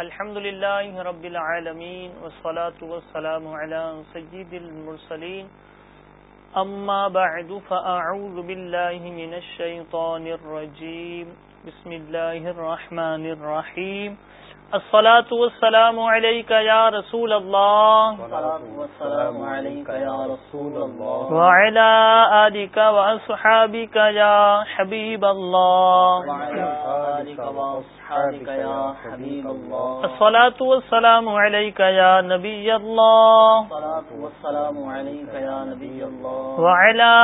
الحمد لله رب العالمين والصلاة والسلام على سيد المرسلين أما بعد فأعوذ بالله من الشيطان الرجيم بسم الله الرحمن الرحيم الصلاة والسلام عليك يا رسول الله. والسلام عليك يا رسول الله. وعلى آلك وأصحابك يا حبيب الله. وعلى آلك وأصحابك يا حبيب الله. الصلاة والسلام عليك يا نبي الله. الصلاة والسلام عليك يا نبي الله. وعلى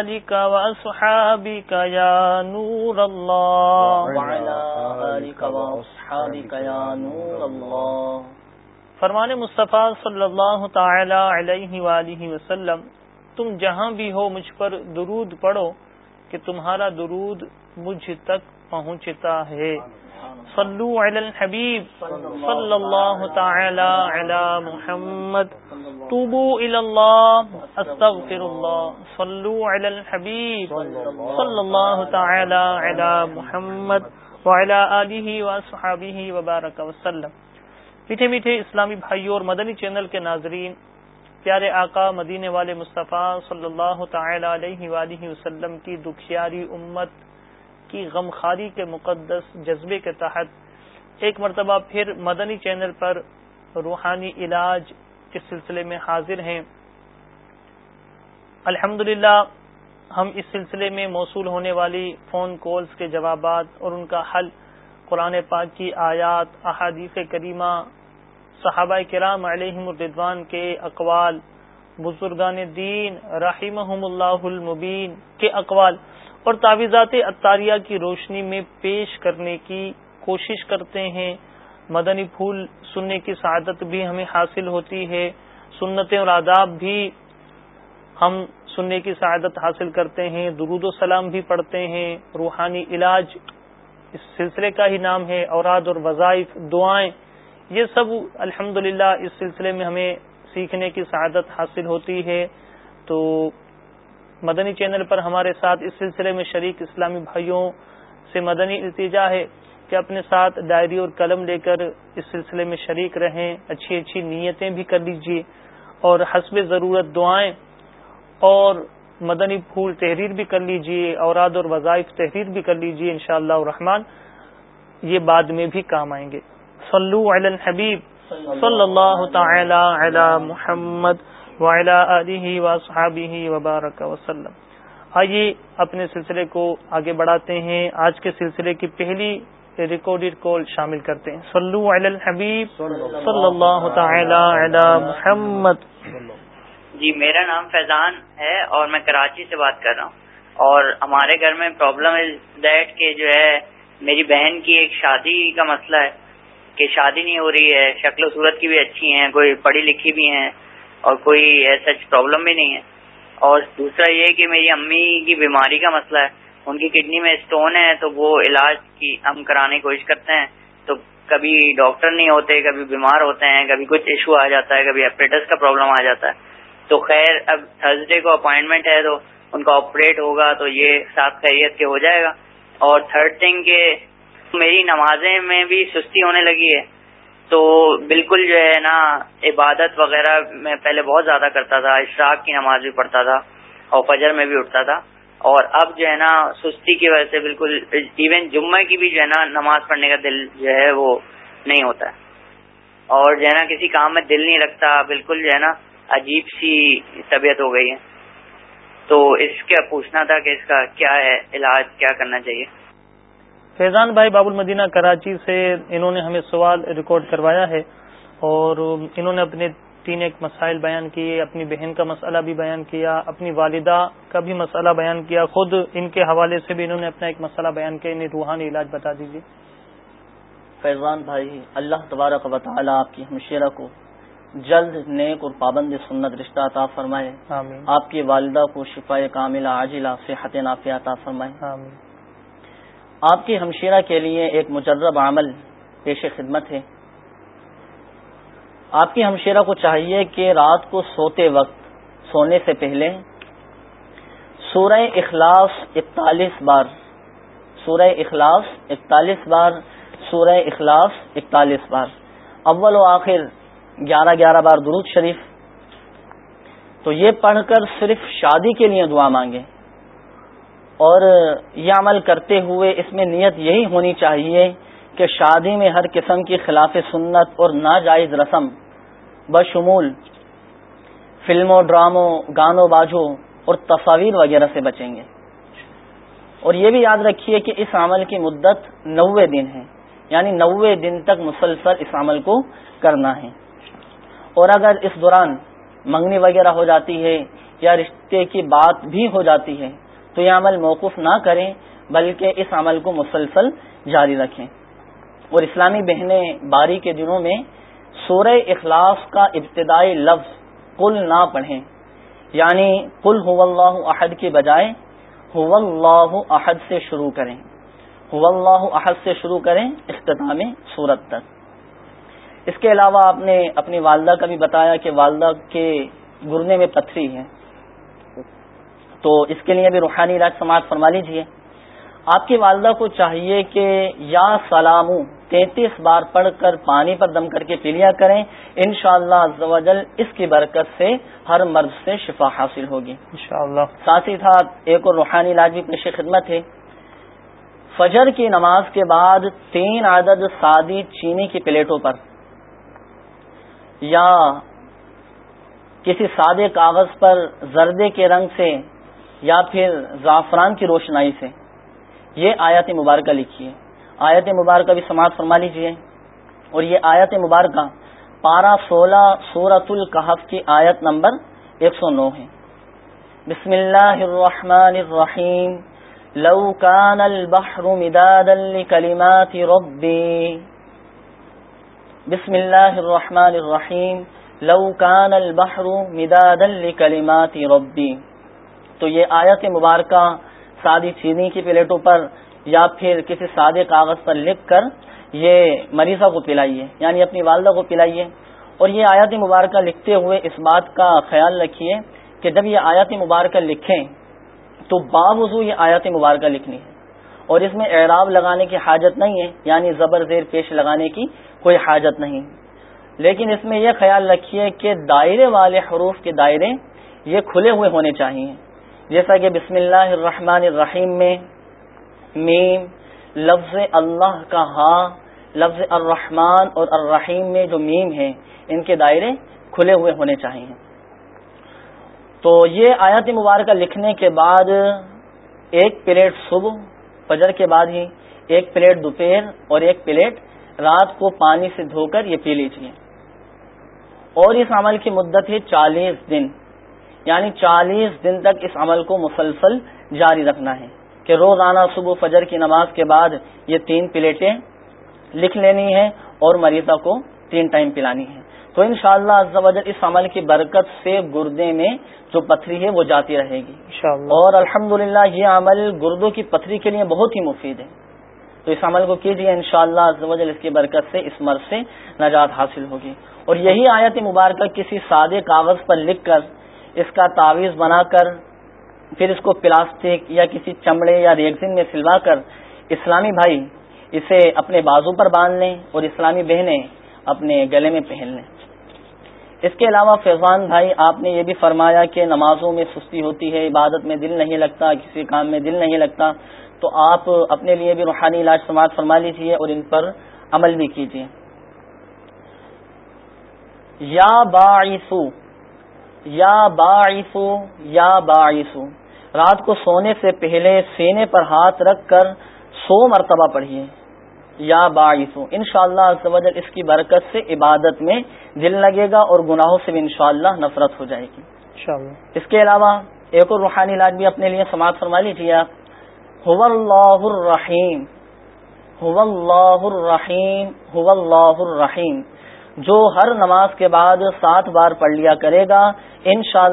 آلك وأصحابك يا نور الله. وعلى آلك وأصحابك يا نور الله فرمان مصطفیٰ صلی اللہ تعالی علیہ وآلہ وسلم، تم جہاں بھی ہو مجھ پر درود پڑھو کہ تمہارا درود مجھ تک پہنچتا ہے۔ صلو علی الحبیب، صلی اللہ تعالی علی محمد۔ توبو الی اللہ استغفر اللہ صلو علی الحبیب، صلی اللہ تعالی علی محمد۔ وعلی آلہ وصحابہ وبارک وسلم۔ میٹھے میٹھے اسلامی بھائیوں اور مدنی چینل کے ناظرین، پیارے آقا مدینے والے مصطفیٰ صلی اللہ تعالی علیہ وآلہ وسلم کی دکھیاری امت کی غمخاری کے مقدس جذبے کے تحت ایک مرتبہ پھر مدنی چینل پر روحانی علاج کے سلسلے میں حاضر ہیں۔ الحمد ہم اس سلسلے میں موصول ہونے والی فون کالز کے جوابات اور ان کا حل، قرآن پاک کی آیات، احادیث کریمہ، صحابہ کرام علیہم الردوان کے اقوال، بزرگان دین، رحمہم اللہ المبین کے اقوال اور تعویذات اطاریہ کی روشنی میں پیش کرنے کی کوشش کرتے ہیں۔ مدنی پھول سننے کی سعادت بھی ہمیں حاصل ہوتی ہے، سنتیں اور آداب بھی ہم سننے کی سعادت حاصل کرتے ہیں، درود و سلام بھی پڑھتے ہیں، روحانی علاج اس سلسلے کا ہی نام ہے، اوراد اور وظائف، دعائیں، یہ سب الحمد اس سلسلے میں ہمیں سیکھنے کی سعادت حاصل ہوتی ہے۔ تو مدنی چینل پر ہمارے ساتھ اس سلسلے میں شریک اسلامی بھائیوں سے مدنی التجا ہے کہ اپنے ساتھ ڈائری اور قلم لے کر اس سلسلے میں شریک رہیں، اچھی اچھی نیتیں بھی کر لیجیے اور حسب ضرورت دعائیں اور مدنی پھول تحریر بھی کر لیجیے، اوراد اور وظائف تحریر بھی کر لیجیے ان شاء اللہ الرحمن، یہ بعد میں بھی کام آئیں گے۔ صلو علی الحبیب صلی اللہ تعالی علی محمد وعلی وبارک وسلم۔ آئیے اپنے سلسلے کو آگے بڑھاتے ہیں۔ آج کے سلسلے کی پہلی ریکارڈیڈ کال شامل کرتے ہیں۔ صلو علی الحبیب صلی اللہ تعالی علی محمد۔ جی میرا نام فیضان ہے اور میں کراچی سے بات کر رہا ہوں۔ اور ہمارے گھر میں پرابلم از دیٹ کہ جو ہے، میری بہن کی ایک شادی کا مسئلہ ہے کہ شادی نہیں ہو رہی ہے، شکل و صورت کی بھی اچھی ہیں، کوئی پڑھی لکھی بھی ہیں اور کوئی ایسا پرابلم بھی نہیں ہے۔ اور دوسرا یہ کہ میری امی کی بیماری کا مسئلہ ہے۔ ان کی کڈنی میں اسٹون ہے تو وہ علاج کی ہم کرانے کی کوشش کرتے ہیں۔ تو کبھی ڈاکٹر نہیں ہوتے، کبھی بیمار ہوتے ہیں، کبھی کچھ ایشو آ جاتا ہے، کبھی ایپریٹس کا پرابلم آ جاتا ہے۔ تو خیر، اب تھرسڈے کو اپوائنٹمنٹ ہے تو ان کا آپریٹ ہوگا تو یہ ساتھ خیریت کے ہو جائے گا۔ اور تھرڈ تھنگ کہ میری نمازیں میں بھی سستی ہونے لگی ہے۔ تو بالکل جو ہے نا، عبادت وغیرہ میں پہلے بہت زیادہ کرتا تھا، اشراق کی نماز بھی پڑھتا تھا اور فجر میں بھی اٹھتا تھا۔ اور اب جو ہے نا، سستی کی وجہ سے بالکل ایون جمعہ کی بھی جو ہے نا نماز پڑھنے کا دل جو ہے وہ نہیں ہوتا ہے۔ اور جو ہے نا، کسی کام میں دل نہیں لگتا، بالکل جو ہے نا عجیب سی طبیعت ہو گئی ہے۔ تو اس کا پوچھنا تھا کہ اس کا کیا ہے علاج کیا کرنا چاہیے؟ فیضان بھائی باب المدینہ کراچی سے انہوں نے ہمیں سوال ریکارڈ کروایا ہے اور انہوں نے اپنے تین ایک مسائل بیان کیے اپنی بہن کا مسئلہ بھی بیان کیا اپنی والدہ کا بھی مسئلہ بیان کیا۔ خود ان کے حوالے سے بھی انہوں نے اپنا ایک مسئلہ بیان کیا۔ انہیں روحانی علاج بتا دیجیے فیضان بھائی اللہ تبارک و تعالیٰ آپ کی ہمشیرہ کو جلد نیک اور پابند سنت رشتہ عطا فرمائے۔ آمین۔ آپ کی والدہ کو شفا کاملہ عاجلہ صحت نافیہ عطا فرمائے۔ آمین۔ آپ کی ہمشیرہ کے لیے ایک مجرب عمل پیش خدمت ہے۔ آپ کی ہمشیرہ کو چاہیے کہ رات کو سوتے وقت سونے سے پہلے سورہ اخلاص اکتالیس بار سورہ اخلاص اکتالیس بار سورہ اخلاص اکتالیس بار۔ اول و آخر گیارہ گیارہ بار درود شریف۔ تو یہ پڑھ کر صرف شادی کے لیے دعا مانگے۔ اور یہ عمل کرتے ہوئے اس میں نیت یہی ہونی چاہیے کہ شادی میں ہر قسم کی خلاف سنت اور ناجائز رسم بشمول فلموں، ڈراموں، گانوں باجوں اور تصاویر وغیرہ سے بچیں گے۔ اور یہ بھی یاد رکھیے کہ اس عمل کی مدت نوے دن ہے یعنی نوے دن تک مسلسل اس عمل کو کرنا ہے۔ اور اگر اس دوران منگنی وغیرہ ہو جاتی ہے یا رشتے کی بات بھی ہو جاتی ہے، تو یہ عمل موقف نہ کریں، بلکہ اس عمل کو مسلسل جاری رکھیں۔ اور اسلامی بہنیں باری کے دنوں میں سورہ اخلاص کا ابتدائی لفظ کل نہ پڑھیں۔ یعنی کل اللہ عہد کے بجائے اللہ عہد سے شروع کریں۔ اللہ عہد سے شروع کریں اختتام صورت تک۔ اس کے علاوہ آپ نے اپنی والدہ کا بھی بتایا کہ والدہ کے گرنے میں پتھری ہے تو اس کے لیے بھی روحانی علاج سماعت فرما لیجیے آپ کی والدہ کو چاہیے کہ یا سلامو تینتیس بار پڑھ کر پانی پر دم کر کے پی لیا کریں ان شاء اللہ اس کی برکت سے ہر مرض سے شفا حاصل ہوگی۔ انشاءاللہ۔ ساتھ ہی ساتھ ایک اور روحانی علاج بھی پیش خدمت ہے۔ فجر کی نماز کے بعد تین عدد سادی چینی کی پلیٹوں پر۔ یا کسی سادے کاغذ پر زردے کے رنگ سے یا پھر زعفران کی روشنائی سے۔ یہ آیت مبارکہ لکھی ہے آیت مبارکہ بھی سماعت فرما لیجیے اور یہ آیت مبارکہ پارہ سولہ سورت القحف کی آیت نمبر ایک سو نو ہے۔ بسم اللہ الرحمن الرحیم۔ لو كان البحر مدادا لكلمات ربي بسم اللہ الرحمن الرحیم. لو كان البحر مدادا لكلمات ربي تو یہ آیت مبارکہ سادی چینی کی پلیٹوں پر یا پھر کسی سادے کاغذ پر لکھ کر یہ مریضہ کو پلائیے یعنی اپنی والدہ کو پلائیے۔ اور یہ آیات مبارکہ لکھتے ہوئے اس بات کا خیال رکھیے کہ جب یہ آیات مبارکہ لکھیں تو باوضو یہ آیات مبارکہ لکھنی ہے۔ اور اس میں اعراب لگانے کی حاجت نہیں ہے یعنی زبر زیر پیش لگانے کی کوئی حاجت نہیں۔ لیکن اس میں یہ خیال رکھیے کہ دائرے والے حروف کے دائرے یہ کھلے ہوئے ہونے چاہیے۔ جیسا کہ بسم اللہ الرحمن الرحیم میں میم، لفظ اللہ کا ہاں لفظ الرحمن اور الرحیم میں جو میم ہے ان کے دائرے کھلے ہوئے ہونے چاہیے۔ تو یہ آیات مبارکہ لکھنے کے بعد ایک پلیٹ صبح فجر کے بعد ہی ایک پلیٹ دوپہر اور ایک پلیٹ رات کو پانی سے دھو کر یہ پی لیجیے اور اس عمل کی مدت ہے چالیس دن۔ یعنی چالیس دن تک اس عمل کو مسلسل جاری رکھنا ہے کہ روزانہ صبح فجر کی نماز کے بعد یہ تین پلیٹیں لکھ لینی ہے اور مریضہ کو تین ٹائم پلانی ہے تو ان شاء اللہ اس عمل کی برکت سے گردے میں جو پتھری ہے وہ جاتی رہے گی. اور الحمد یہ عمل گردوں کی پتھری کے لیے بہت ہی مفید ہے. تو اس عمل کو کیجیے ان شاء اللہ اس کی برکت سے اس مرض سے نجات حاصل ہوگی. اور یہی آیت مبارکہ کسی سادے کاغذ پر لکھ کر اس کا تعویذ بنا کر پھر اس کو پلاسٹک یا کسی چمڑے یا ریگزین میں سلوا کر اسلامی بھائی اسے اپنے بازو پر باندھ لیں اور اسلامی بہنیں اپنے گلے میں پہن لیں. اس کے علاوہ فیضان بھائی، آپ نے یہ بھی فرمایا کہ نمازوں میں سستی ہوتی ہے، عبادت میں دل نہیں لگتا، کسی کام میں دل نہیں لگتا، تو آپ اپنے لیے بھی روحانی علاج سماعت فرما لیجیے اور ان پر عمل بھی کیجیے یا باعثو یا باعثو یا باعثو۔ رات کو سونے سے پہلے سینے پر ہاتھ رکھ کر سو مرتبہ پڑھیے یا باعث ان شاء اللہ اس کی برکت سے عبادت میں دل لگے گا اور گناہوں سے بھی انشاءاللہ نفرت ہو جائے گی۔ اس کے علاوہ ایک اور روحانی علاج بھی اپنے لیے سماعت فرما لیجیے آپ۔ اللہ الرحیم۔ اللہ الرحیم۔ اللہ الرحیم۔ جو ہر نماز کے بعد سات بار پڑھ لیا کرے گا ان شاء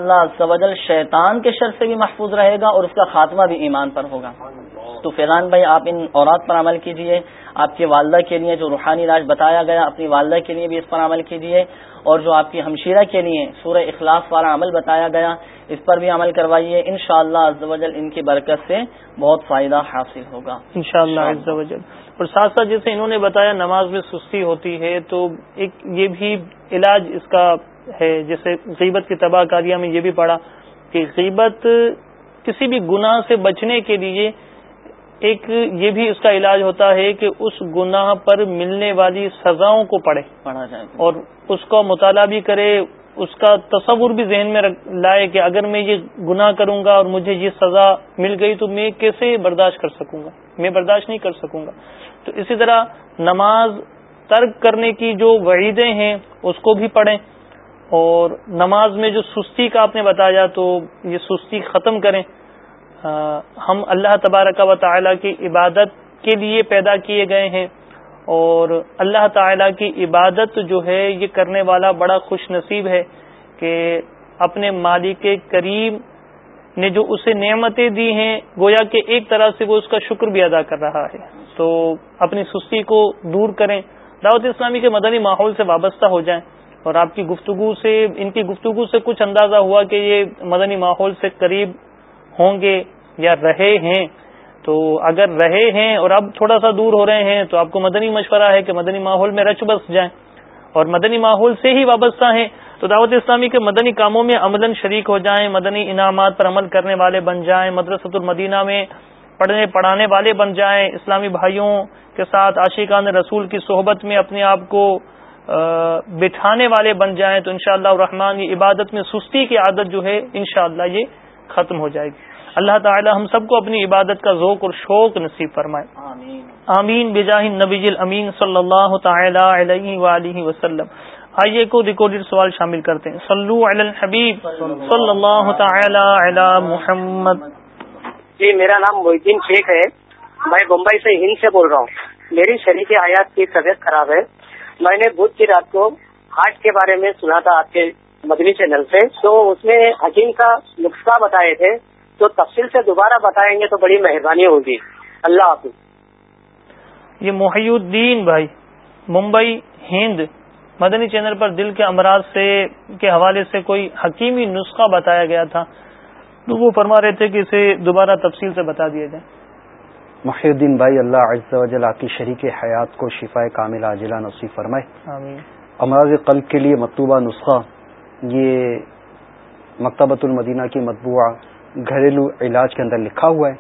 شیطان کے شر سے بھی محفوظ رہے گا اور اس کا خاتمہ بھی ایمان پر ہوگا۔ تو فیضان بھائی آپ ان اورات پر عمل کیجیے۔ آپ کی والدہ کے لیے جو روحانی راج بتایا گیا، اپنی والدہ کے لیے بھی اس پر عمل کیجیے اور جو آپ کی ہمشیرہ کے لیے سورہ اخلاص والا عمل بتایا گیا، اس پر بھی عمل کروائیے۔ ان شاء اللہ ان کی برکت سے بہت فائدہ حاصل ہوگا۔ ان شاء اللہ اور ساتھ ساتھ جیسے انہوں نے بتایا نماز میں سستی ہوتی ہے، تو ایک یہ بھی علاج اس کا ہے۔ جیسے غیبت کی تباہ کاریہ میں یہ بھی پڑھا کہ غیبت کسی بھی گناہ سے بچنے کے لیے ایک یہ بھی اس کا علاج ہوتا ہے کہ اس گناہ پر ملنے والی سزاؤں کو پڑھے۔ پڑھا جائے اور اس کا مطالعہ بھی کرے اس کا تصور بھی ذہن میں لائے کہ اگر میں یہ گناہ کروں گا اور مجھے یہ سزا مل گئی تو میں کیسے برداشت کر سکوں گا؟ میں برداشت نہیں کر سکوں گا۔ تو اسی طرح نماز ترک کرنے کی جو وعیدیں ہیں اس کو بھی پڑھیں۔ اور نماز میں جو سستی کا آپ نے بتایا تو یہ سستی ختم کریں۔ ہم اللہ تبارک و تعالی کی عبادت کے لیے پیدا کیے گئے ہیں اور اللہ تعالی کی عبادت جو ہے، یہ کرنے والا بڑا خوش نصیب ہے کہ اپنے مالک کریم نے جو اسے نعمتیں دی ہیں، گویا کہ ایک طرح سے وہ اس کا شکر بھی ادا کر رہا ہے۔ تو اپنی سستی کو دور کریں۔ دعوت اسلامی کے مدنی ماحول سے وابستہ ہو جائیں اور آپ کی گفتگو سے، ان کی گفتگو سے کچھ اندازہ ہوا کہ یہ مدنی ماحول سے قریب ہوں گے یا رہے ہیں، تو اگر رہے ہیں اور اب تھوڑا سا دور ہو رہے ہیں، تو آپ کو مدنی مشورہ ہے کہ مدنی ماحول میں رچ بس جائیں۔ اور مدنی ماحول سے ہی وابستہ ہیں، تو دعوت اسلامی کے مدنی کاموں میں عمل شریک ہو جائیں، مدنی انعامات پر عمل کرنے والے بن جائیں، مدرسۃ المدینہ میں پڑھنے، پڑھانے والے بن جائیں۔ اسلامی بھائیوں کے ساتھ عاشقان رسول کی صحبت میں اپنے آپ کو بٹھانے والے بن جائیں، تو انشاءاللہ شاء اللہ یہ عبادت میں سستی کی عادت جو ہے، انشاءاللہ یہ ختم ہو جائے گی۔ اللہ تعالی ہم سب کو اپنی عبادت کا ذوق اور شوق نصیب فرمائے۔ آمین۔ بجاہ نبی الامین صلی اللہ تعالی علیہ وآلہ وسلم۔ آئیے کو ریکارڈیڈ سوال شامل کرتے ہیں۔ صلو علی الحبیب صلی اللہ تعالی علی محمد۔ جی میرا نام محدین شیخ ہے۔ میں بمبئی سے ہند سے بول رہا ہوں۔ میری شریک حیات کی طبیعت خراب ہے۔ میں نے بدھ کی رات کو ہارٹ کے بارے میں سنا تھا آپ کے مدنی چینل سے۔ تو اس میں حکیم کا نسخہ بتائے تھے۔ تو تفصیل سے دوبارہ بتائیں گے تو بڑی مہربانی ہوگی۔ اللہ حافظ۔ یہ محی الدین بھائی ممبئی ہند مدنی چینل پر دل کے امراض سے کے حوالے سے کوئی حکیمی نسخہ بتایا گیا تھا تو وہ فرما رہے تھے کہ اسے دوبارہ تفصیل سے بتا دیا جائے محی الدین بھائی اللہ عز و جل کی شریک حیات کو شفا کامل عاجلہ نصیب فرمائے۔ امراض قلب کے لیے مطلوبہ نسخہ یہ مکتبۃ المدینہ کی مطبوعہ گھریلو علاج کے اندر لکھا ہوا ہے،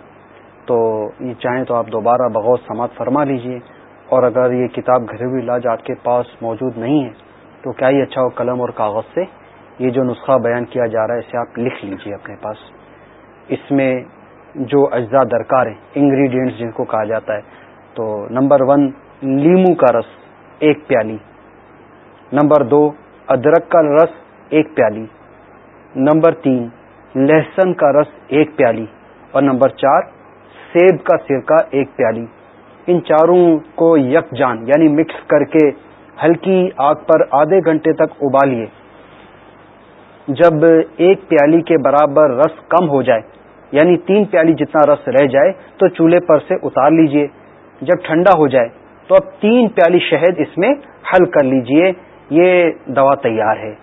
تو یہ چاہیں تو آپ دوبارہ بغور سماعت فرما لیجیے۔ اور اگر یہ کتاب گھریلو علاج آپ کے پاس موجود نہیں ہے، تو کیا ہی اچھا ہو قلم اور کاغذ سے یہ جو نسخہ بیان کیا جا رہا ہے، اسے آپ لکھ لیجیے اپنے پاس۔ اس میں جو اجزاء درکار ہیں انگریڈینٹس جن کو کہا جاتا ہے، تو نمبر ون، لیمو کا رس، ایک پیالی۔ نمبر دو، ادرک کا رس، ایک پیالی۔ نمبر تین لہسن کا رس ایک پیالی اور نمبر چار، سیب کا سرکہ ایک پیالی۔ ان چاروں کو یک جان یعنی مکس کر کے ہلکی آگ پر آدھے گھنٹے تک ابالیے۔ جب ایک پیالی کے برابر رس کم ہو جائے یعنی تین پیالی جتنا رس رہ جائے، تو چولہے پر سے اتار لیجیے۔ جب ٹھنڈا ہو جائے، تو اب تین پیالی شہد اس میں حل کر لیجیے۔ یہ دوا تیار ہے۔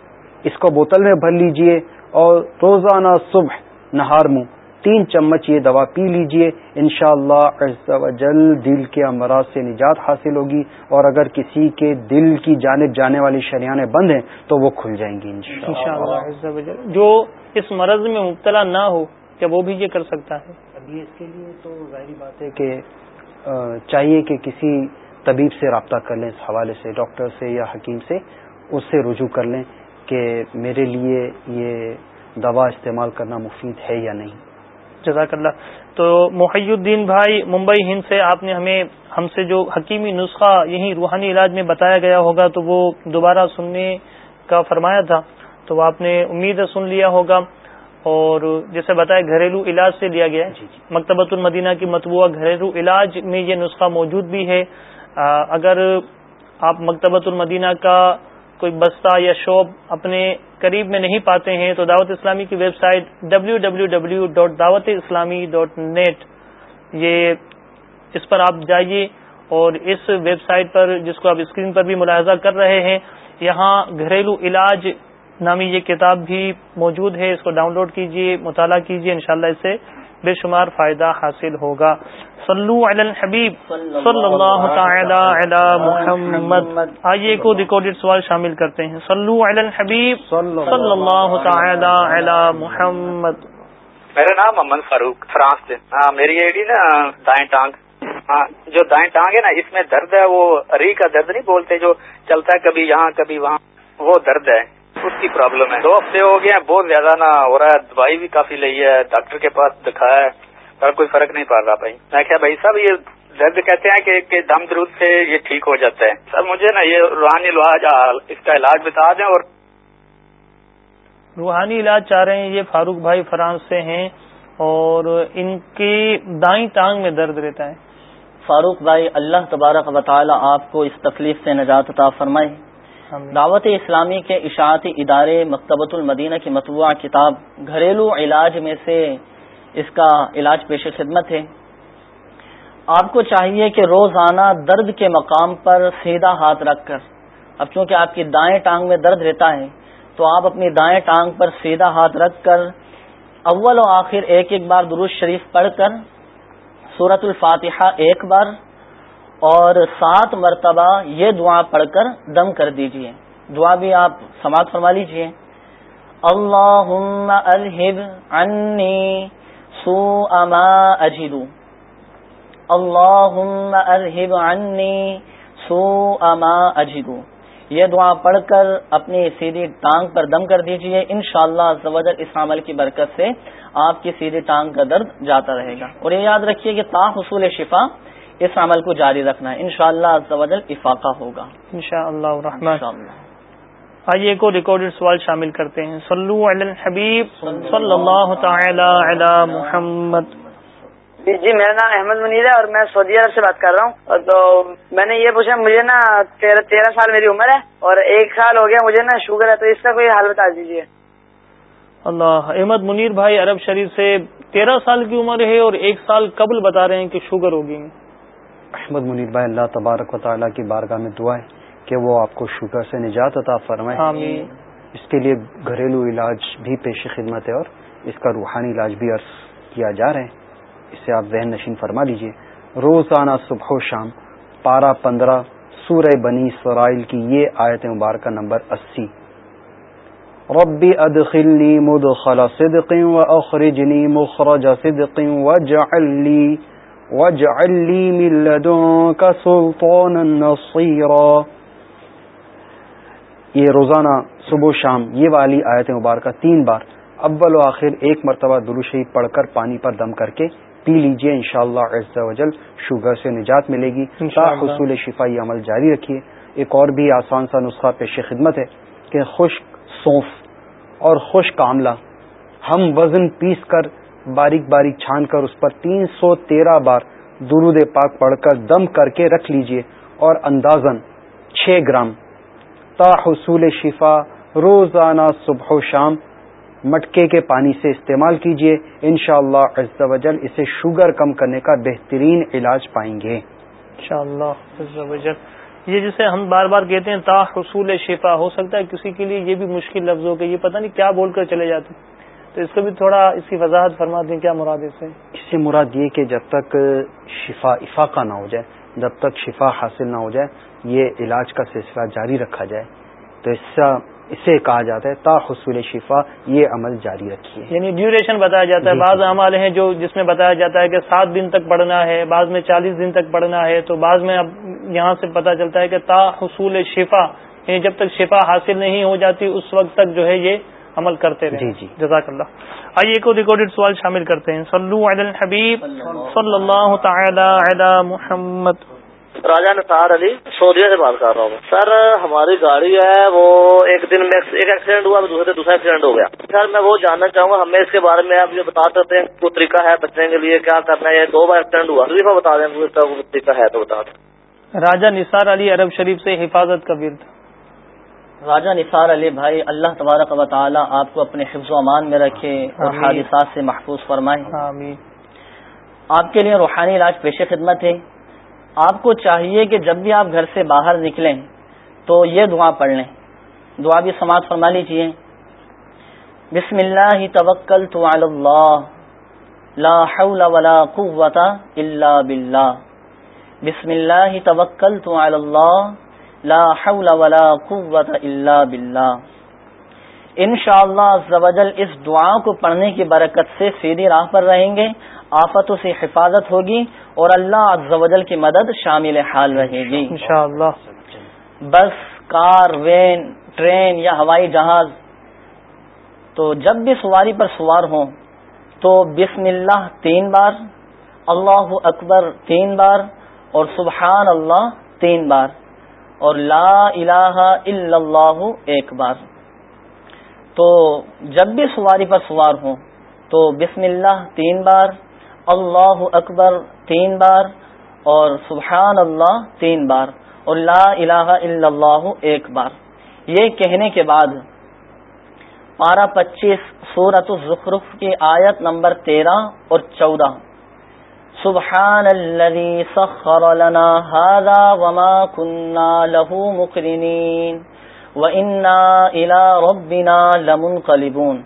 اس کو بوتل میں بھر لیجیے۔ اور روزانہ صبح نہار منہ تین چمچ یہ دوا پی لیجیے۔ انشاءاللہ شاء اللہ دل کے امراض سے نجات حاصل ہوگی اور اگر کسی کے دل کی جانب جانے والی شریانیں بند ہیں تو وہ کھل جائیں گی انشاءاللہ۔ جو اس مرض میں مبتلا نہ ہو کیا وہ بھی یہ کر سکتا ہے؟ ابھی اس کے لیے تو ظاہری بات ہے کہ چاہیے کہ کسی طبیب سے رابطہ کر لیں اس حوالے سے ڈاکٹر سے یا حکیم سے اس سے رجوع کر لیں۔ کہ میرے لیے یہ دوا استعمال کرنا مفید ہے یا نہیں۔ جزاک اللہ۔ تو محی الدین بھائی ممبئی ہند سے آپ نے ہمیں ہم سے جو حکیمی نسخہ یہی روحانی علاج میں بتایا گیا ہوگا تو وہ دوبارہ سننے کا فرمایا تھا۔ تو آپ نے امید سن لیا ہوگا۔ اور جیسے بتایا گھریلو علاج سے لیا گیا ہے۔ جی، جی۔ مکتبۃ المدینہ کی متبوعہ گھریلو علاج میں یہ نسخہ موجود بھی ہے۔ اگر آپ مکتبۃ المدینہ کا کوئی بستہ یا شاپ اپنے قریب میں نہیں پاتے ہیں تو دعوت اسلامی کی website W W W dot Dawat Islami dot net یہ اس پر آپ جائیے اور اس ویب سائٹ پر جس کو آپ اسکرین پر بھی ملاحظہ کر رہے ہیں، یہاں گھریلو علاج نامی یہ کتاب بھی موجود ہے، اس کو ڈاؤن لوڈ کیجیے مطالعہ کیجیے انشاءاللہ اس سے بے شمار فائدہ حاصل ہوگا۔ صلو علی الحبیب صلی اللہ تعالی علی محمد۔ آئیے کو ریکارڈیڈ سوال شامل کرتے ہیں۔ صلو علی الحبیب صلی اللہ تعالی علی محمد۔ میرا نام امن فاروق، فرانس سے۔ میری ایڈی نا دائیں ٹانگ۔ ہاں جو دائیں ٹانگ ہے نا، اس میں درد ہے، وہ ری کا درد نہیں بولتے، جو چلتا ہے کبھی یہاں، کبھی وہاں، وہ درد ہے۔ اس کی پرابلم ہے۔ دو ہفتے ہو گئے ہیں بہت زیادہ نا ہو رہا ہے۔ دوائی بھی کافی لئی ہے ڈاکٹر کے پاس دکھایا ہے پر کوئی فرق نہیں پڑ رہا بھائی۔ میں کیا بھائی صاحب یہ درد کہتے ہیں کہ دم درود سے یہ ٹھیک ہو جاتا ہے۔ سر مجھے نا یہ روحانی علاج اس کا علاج بتا دیں اور روحانی علاج چاہ رہے ہیں یہ فاروق بھائی فرانس سے ہیں اور ان کی دائیں ٹانگ میں درد رہتا ہے۔ فاروق بھائی اللہ تبارک و تعالی آپ کو اس تکلیف سے نجات عطا فرمائے۔ دعوت اسلامی کے اشاعتی ادارے مکتبۃ المدینہ کی مطبوعہ کتاب گھریلو علاج میں سے اس کا علاج پیش خدمت ہے۔ آپ کو چاہیے کہ روزانہ درد کے مقام پر سیدھا ہاتھ رکھ کر، اب چونکہ آپ کی دائیں ٹانگ میں درد رہتا ہے، تو آپ اپنی دائیں ٹانگ پر سیدھا ہاتھ رکھ کر اول و آخر ایک ایک بار درست شریف پڑھ کر صورت الفاتحہ ایک بار اور سات مرتبہ یہ دعا پڑھ کر دم کر دیجیے۔ دعا بھی آپ سماعت فرما لیجیے۔ اللہ الحب انی سو اما اجدو۔ اللہ الحب انی سو اما اجدو۔ یہ دعا پڑھ کر اپنی سیدھی ٹانگ پر دم کر دیجیے۔ انشاءاللہ شاء اس عمل کی برکت سے آپ کی سیدھی ٹانگ کا درد جاتا رہے گا۔ اور یہ یاد رکھیے کہ تا حصول شفا اس عمل کو جاری رکھنا ہے۔ انشاءاللہ شاء اللہ افاقہ ہوگا۔ انشاءاللہ آئیے کو ریکارڈڈ سوال شامل کرتے ہیں۔ صلو علی الحبیب صلی اللہ تعالی علی محمد۔ جی میرا نام احمد منیر ہے اور میں سعودی عرب سے بات کر رہا ہوں۔ تو میں نے یہ پوچھا مجھے نا تیرہ سال میری عمر ہے اور ایک سال ہو گیا مجھے نا شوگر ہے تو اس کا کوئی حال بتا دیجیے۔ اللہ احمد منیر بھائی عرب شریف سے تیرہ سال کی عمر ہے اور ایک سال قبل بتا رہے ہیں کہ شوگر ہوگی۔ احمد منیر بھائی اللہ تبارک و تعالیٰ کی بارگاہ میں دعا ہے کہ وہ آپ کو شوگر سے نجات عطا فرمائے۔ آمین۔ اس کے لیے گھریلو علاج بھی پیش خدمت ہے اور اس کا روحانی علاج بھی عرض کیا جا رہا ہے۔ اسے آپ ذہن نشین فرما لیجیے۔ روزانہ صبح و شام پارہ پندرہ سورہ بنی سرائل کی یہ آیت مبارکہ نمبر اسی۔ ربی ادخلنی مدخل صدق و اخرجنی مخرج صدق وجعل لی وجعل لی من لدنک سلطانا نصیرا یہ روزانہ صبح و شام یہ والی آیت مبارکہ تین بار اول و آخر ایک مرتبہ دلو شریف پڑھ کر پانی پر دم کر کے پی لیجیے انشاءاللہ شاء اللہ شوگر سے نجات ملے گی۔ حصول شفائی عمل جاری رکھیے۔ ایک اور بھی آسان سا نسخہ پیش خدمت ہے کہ خشک سونف اور خشک آملہ ہم وزن پیس کر باریک باریک چھان کر اس پر تین سو تیرہ بار درود پاک پڑھ کر دم کر کے رکھ لیجیے اور اندازن چھ گرام۔ تا حصول شفا، روزانہ صبح و شام مٹکے کے پانی سے استعمال کیجیے ان شاء اللہ اسے شوگر کم کرنے کا بہترین علاج پائیں گے۔ یہ جسے ہم بار بار کہتے ہیں تا حصول شفا، ہو سکتا ہے کسی کے لیے یہ بھی مشکل لفظ ہو کہ یہ پتہ نہیں کیا بول کر چلے جاتے۔ تو اس کو بھی تھوڑا اس کی وضاحت فرما دیں کیا مراد اس سے اس سے مراد یہ کہ جب تک شفا افاقہ نہ ہو جائے جب تک شفا حاصل نہ ہو جائے یہ علاج کا سلسلہ جاری رکھا جائے۔ تو اس سے اسے کہا جاتا ہے تا حصول شفا یہ عمل جاری رکھیے۔ یعنی ڈیوریشن بتایا جاتا ہے۔ جی، بعض عمل جی۔ ہیں جو جس میں بتایا جاتا ہے کہ سات دن تک پڑھنا ہے بعض میں چالیس دن تک پڑھنا ہے تو بعض میں اب یہاں سے پتا چلتا ہے کہ تا حصول شفا یعنی جب تک شفا حاصل نہیں ہو جاتی اس وقت تک جو ہے یہ عمل کرتے رہے۔ جی جی۔ جزاک اللہ آئیے ایک ریکارڈیڈ سوال شامل کرتے ہیں۔ صلو علی الحبیب۔ صلی اللہ تعالی علی محمد۔ راجا نثار علی سعودیہ سے بات کر رہا ہوں سر ہماری گاڑی ہے وہ ایک دن میں ایک ایکسیڈنٹ ہوا دوسرے دوسرا ایکسیڈنٹ ہو گیا۔ سر میں وہ جاننا چاہوں گا ہمیں اس کے بارے میں آپ یہ بتا سکتے ہیں کوئی طریقہ ہے بچنے کے لیے کیا کرنا ہے؟ دو بار ایکسیڈنٹ ہوا۔ بتا دیں اس کا طریقہ ہے تو بتا دیں۔ راجا نثار علی عرب شریف سے حفاظت کا ورد راجا نثار علی بھائی اللہ تبارک و تعالی آپ کو اپنے حفظ و امان میں رکھے اور حادثات سے محفوظ فرمائے۔ آپ کے لیے روحانی علاج پیش خدمت ہے۔ آپ کو چاہیے کہ جب بھی آپ گھر سے باہر نکلیں تو یہ دعا پڑھ لیں۔ دعا بھی سماعت فرما لیجیے بسم اللہ توکل تو اللہ۔ لا حول ولا قوة الا بالله بسم الله توكلت على الله لا حول ولا قوة الا بالله انشاءاللہ زوجل اس دعا کو پڑھنے کی برکت سے سیدھی راہ پر رہیں گے آفتوں سے حفاظت ہوگی اور اللہ زوجل کی مدد شامل حال رہے گی۔ انشاءاللہ۔ بس کار وین ٹرین یا ہوائی جہاز۔ تو جب بھی سواری پر سوار ہوں تو بسم اللہ تین بار اللہ اکبر تین بار اور سبحان اللہ تین بار۔ اور لا الہ الا اللہ ایک بار۔ تو جب بھی سواری پر سوار ہوں تو بسم اللہ تین بار، اللہ اکبر تین بار اور سبحان اللہ تین بار اور لا الہ الا اللہ ایک بار۔ یہ کہنے کے بعد پارہ پچیس سورت الزخرف کی آیت نمبر تیرہ اور چودہ۔ سبحان الذي سخر لنا هذا وما كنا له مقرنين وإنا إلى ربنا لمنقلبون.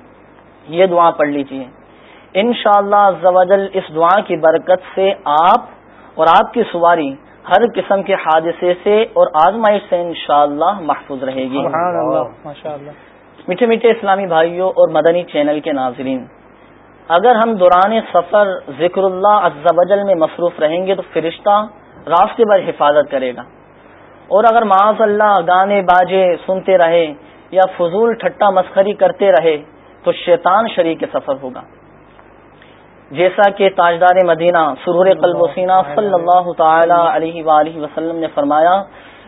یہ دعا پڑھ لیجیے. انشاءاللہ عزوجل اس دعا کی برکت سے آپ اور آپ کی سواری ہر قسم کے حادثے سے اور آزمائش سے انشاءاللہ محفوظ رہے گی. سبحان اللہ ماشاءاللہ. میٹھے میٹھے اسلامی بھائیوں اور مدنی چینل کے ناظرین اگر ہم دوران سفر ذکر اللہ ازل میں مصروف رہیں گے تو فرشتہ راستے پر حفاظت کرے گا۔ اور اگر معاذ اللہ گانے باجے سنتے رہے یا فضول ٹھٹا مسخری کرتے رہے تو شیطان شریک سفر ہوگا۔ جیسا کہ تاجدار مدینہ سرور قلب و سینہ صلی اللہ تعالی علیہ وآلہ وسلم نے فرمایا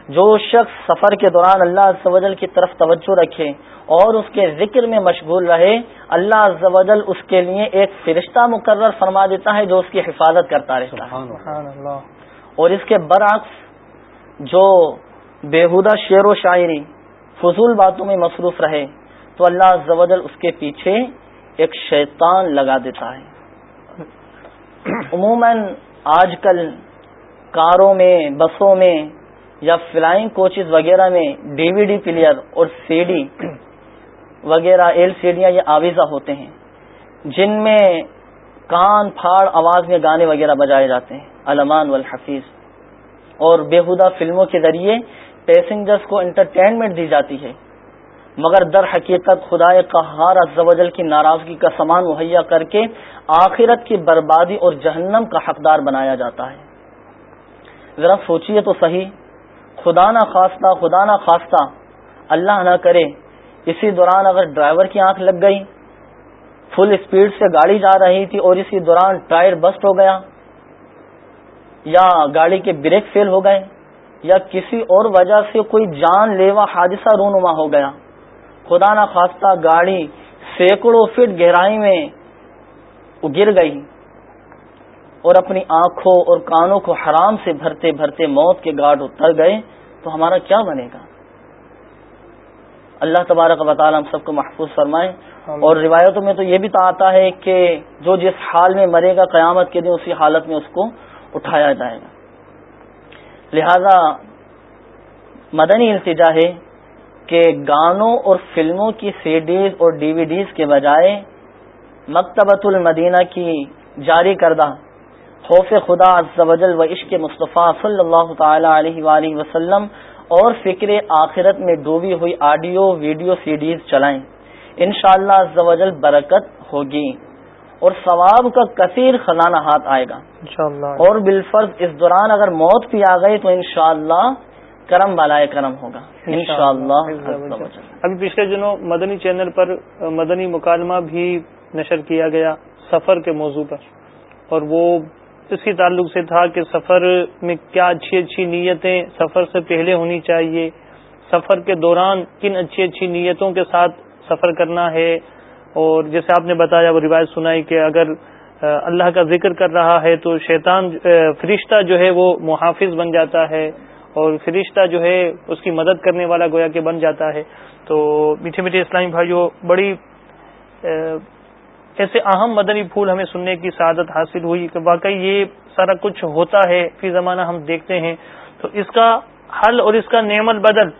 جو شخص سفر کے دوران اللہ عز کی طرف توجہ رکھے اور اس کے ذکر میں مشغول رہے اللہ عز و جل اس کے لیے ایک فرشتہ مقرر فرما دیتا ہے جو اس کی حفاظت کرتا رہتا ہے۔ اور اس کے برعکس جو بےحدہ شعر و شاعری فضول باتوں میں مصروف رہے تو اللہ عز و جل اس کے پیچھے ایک شیطان لگا دیتا ہے۔ عموماً آج کل کاروں میں بسوں میں یا فلائنگ کوچز وغیرہ میں ڈی وی ڈی پلیئر اور سی ڈی وغیرہ ایل سی ڈیاں یہ آویزہ ہوتے ہیں، جن میں کان پھاڑ آواز میں گانے وغیرہ بجائے جاتے ہیں علمان والحفیظ۔ اور بےحدہ فلموں کے ذریعے پیسنجرز کو انٹرٹینمنٹ دی جاتی ہے۔ مگر در حقیقت خدا قہار ازل کی ناراضگی کا سامان مہیا کر کے آخرت کی بربادی اور جہنم کا حقدار بنایا جاتا ہے۔ ذرا سوچئے تو صحیح۔ خدا نہ خواستہ، خدا نہ خواستہ اللہ نہ کرے، اسی دوران اگر ڈرائیور کی آنکھ لگ گئی فل اسپیڈ سے گاڑی جا رہی تھی اور اسی دوران ٹائر بسٹ ہو گیا، یا گاڑی کے بریک فیل ہو گئے، یا کسی اور وجہ سے کوئی جان لیوا حادثہ رونما ہو گیا، خدا نہ خواستہ گاڑی سینکڑوں فٹ گہرائی میں گر گئی۔ اور اپنی آنکھوں اور کانوں کو حرام سے بھرتے بھرتے موت کے گاڈ اتر گئے تو ہمارا کیا بنے گا؟ اللہ تبارک و تعالی ہم سب کو محفوظ فرمائے۔ اور روایتوں میں تو یہ بھی تو آتا ہے کہ جو جس حال میں مرے گا قیامت کے دن اسی حالت میں اس کو اٹھایا جائے گا۔ لہذا مدنی التجا ہے کہ گانوں اور فلموں کی سی ڈیز اور ڈی وی ڈیز کے بجائے مکتبۃ المدینہ کی جاری کردہ خوف خدا و عشق مصطفیٰ صلی اللہ تعالی علیہ وآلہ وسلم اور فکر آخرت میں ڈوبی ہوئی آڈیو ویڈیو سی ڈیز چلائیں۔ انشاءاللہ شاء اللہ برکت ہوگی۔ اور ثواب کا کثیر خزانہ ہاتھ آئے گا۔ انشاءاللہ۔ اور بالفرض اس دوران اگر موت بھی آ گئی تو انشاءاللہ کرم بالائے کرم ہوگا۔ انشاءاللہ۔ ابھی پچھلے دنوں مدنی چینل پر مدنی مکالمہ بھی نشر کیا گیا سفر کے موضوع پر۔ اور وہ اسی تعلق سے تھا کہ سفر میں کیا اچھی اچھی نیتیں سفر سے پہلے ہونی چاہیے۔ سفر کے دوران کن اچھی اچھی نیتوں کے ساتھ سفر کرنا ہے؟ اور جیسے آپ نے بتایا، وہ روایت سنائی کہ اگر اللہ کا ذکر کر رہا ہے تو شیطان فرشتہ جو ہے وہ محافظ بن جاتا ہے اور فرشتہ جو ہے اس کی مدد کرنے والا گویا کہ بن جاتا ہے۔ تو میٹھے میٹھے اسلامی بھائیوں، بڑی ایسے اہم مدنی پھول ہمیں سننے کی سعادت حاصل ہوئی کہ واقعی یہ سارا کچھ ہوتا ہے فی زمانہ ہم دیکھتے ہیں۔ تو اس کا حل اور اس کا نعمت بدل،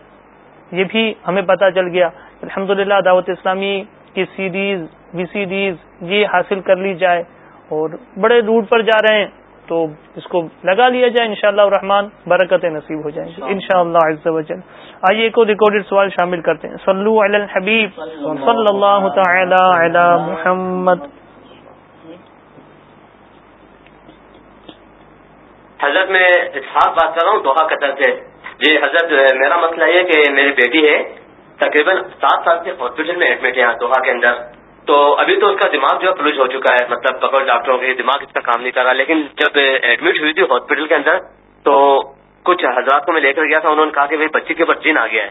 یہ بھی ہمیں پتہ چل گیا۔ الحمد دعوت اسلامی کی سیریز وی سی ڈیز یہ حاصل کر لی جائے اور بڑے روٹ پر جا رہے ہیں۔ تو اس کو لگا لیا جائے انشاءاللہ شاء رحمان برکت نصیب ہو جائیں گے ان شاء اللہ آئیے کو ریکارڈیڈ سوال شامل کرتے ہیں۔ صلو علی الحبیب۔ صلی اللہ تعالی علی محمد۔ حضرت میں اسحاق بات کر رہا ہوں دوحہ قطر سے جی حضرت میرا مسئلہ یہ کہ میری بیٹی ہے تقریباً سات سال سے ہاسپٹل میں ایڈمٹ ہے دوحہ کے اندر۔ تو ابھی تو اس کا دماغ جو ہے فلوج ہو چکا ہے۔ مطلب بغیر ڈاکٹروں کے دماغ اس کا کام نہیں کر رہا۔ لیکن جب ایڈمٹ ہوئی تھی ہاسپٹل کے اندر تو کچھ حضرات کو میں لے کر گیا تھا۔ انہوں نے کہا کہ بچی کے اوپر جین آ گیا ہے۔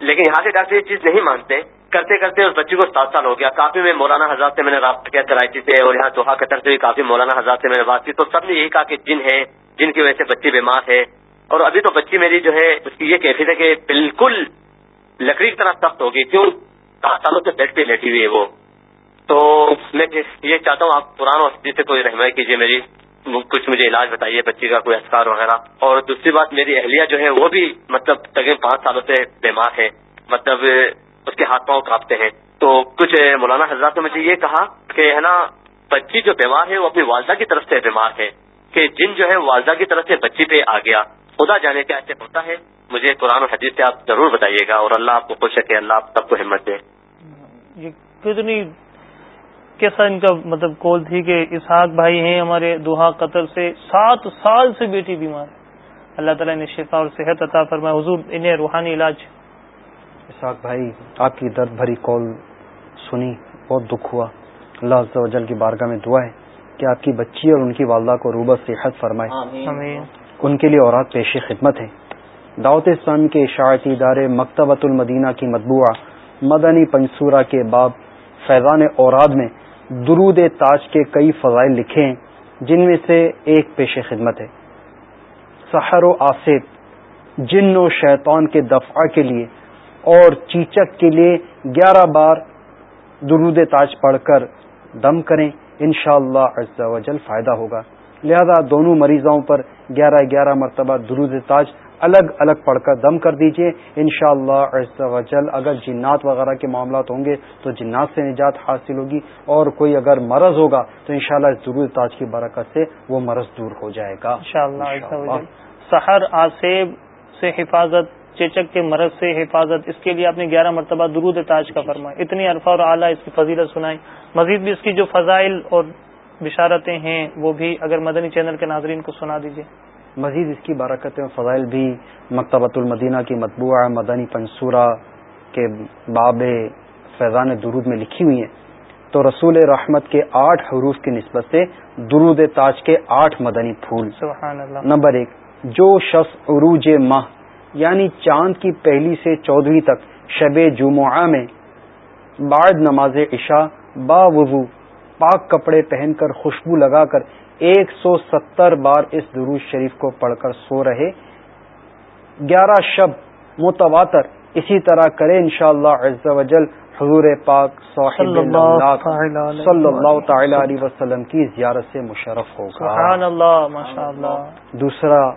لیکن یہاں کے ڈاکٹر یہ چیز نہیں مانتے۔ کرتے کرتے اس بچی کو سات سال ہو گیا۔ کافی میں مولانا حضرات سے میں نے رابطہ کیا کراچی سے، اور یہاں دوحا قطر سے بھی کافی مولانا حضرات سے میں نے بات کی۔ تو سب نے یہی کہا کہ جن ہے جن کی وجہ سے بچی بیمار ہے۔ اور ابھی تو بچی میری جو ہے، اس کی یہ کیفیت ہے کہ بالکل لکڑی کی طرح سخت ہوگی کیوں؟ سات سالوں سے بیڈ پہ لیٹی ہوئی ہے وہ۔ تو میں یہ چاہتا ہوں آپ قرآن اور حدیث سے کوئی رہنمائی کیجیے میری۔ کچھ مجھے علاج بتائیے بچی کا کوئی اسکار وغیرہ۔ اور دوسری بات، میری اہلیہ جو ہے وہ بھی مطلب تقریباً پانچ سالوں سے بیمار ہے مطلب اس کے ہاتھ پاؤں کاپتے ہیں۔ تو کچھ مولانا حضرات نے مجھے یہ کہا کہ ہے نا، بچی جو بیمار ہے، وہ اپنی والدہ کی طرف سے بیمار ہے۔ کہ جن جو ہے والدہ کی طرف سے بچی پہ آ گیا۔ خدا جانے کیا ایسے ہوتا ہے۔ مجھے قرآن و حدیث سے آپ ضرور بتائیے گا اور اللہ آپ کو خوش رکھے، اللہ آپ سب کو ہمت دے۔ کتنی کیسا ان کا مطلب کول تھی کہ اسحاق بھائی ہیں ہمارے دوہا قطر سے سات سال سے بیٹی بیمار اللہ تعالیٰ نے شفا اور صحت عطا فرمایا حضور انہیں روحانی علاج۔ اسحاق بھائی آپ کی درد بھری کال سنی بہت دکھ ہوا۔ اللہ عز و جل کی بارگاہ میں دعا ہے کہ آپ کی بچی اور ان کی والدہ کو روبہ صحت فرمائے۔ ان کے لیے اورات پیش خدمت ہے۔ دعوت اسلام کے اشاعتی ادارے مکتبۃ المدینہ کی مطبوعہ مدنی پنصورہ کے باب فیضان اوراد میں درود تاج کے کئی فضائل لکھے ہیں جن میں سے ایک پیش خدمت ہے۔ سحر و آصف جن و شیطان کے دفاع کے لیے اور چیچک کے لیے گیارہ بار درود تاج پڑھ کر دم کریں، انشاءاللہ شاء اللہ فائدہ ہوگا۔ لہذا دونوں مریضوں پر گیارہ گیارہ مرتبہ درود تاج الگ الگ پڑھ کر دم کر دیجیے۔ انشاءاللہ شاء اللہ اگر جنات وغیرہ کے معاملات ہوں گے تو جنات سے نجات حاصل ہوگی۔ اور کوئی اگر مرض ہوگا تو انشاءاللہ شاء اللہ تاج کی برکت سے وہ مرض دور ہو جائے گا۔ سحر آسیب سے حفاظت چیچک کے مرض سے حفاظت اس کے لیے آپ نے گیارہ مرتبہ درود تاج کا فرمایا۔ اتنی عرفہ اور اعلیٰ اس کی فضیلت سنائی۔ مزید بھی اس کی جو فضائل اور بشارتیں ہیں وہ بھی اگر مدنی چینل کے ناظرین کو سنا دیجیے مزید اس کی برکتیں فضائل بھی مکتبۃ المدینہ کی مطبوعہ مدنی پنصورہ کے باب فیضان درود میں لکھی ہوئی ہیں۔ تو رسول رحمت کے آٹھ حروف کی نسبت سے درود تاج کے آٹھ مدنی پھول۔ سبحان اللہ نمبر ایک جو شخص عروج ماہ یعنی چاند کی پہلی سے چودہویں تک شب جمعہ میں بعد نماز عشاء با وضو پاک کپڑے پہن کر خوشبو لگا کر ایک سو ستر بار اس دروز شریف کو پڑھ کر سو رہے۔ گیارہ شب متواتر اسی طرح کرے انشاءاللہ شاء اللہ حضور پاک صلی اللہ تعالی علیہ وسلم۔ کی زیارت سے مشرف ہوگا۔ دوسرا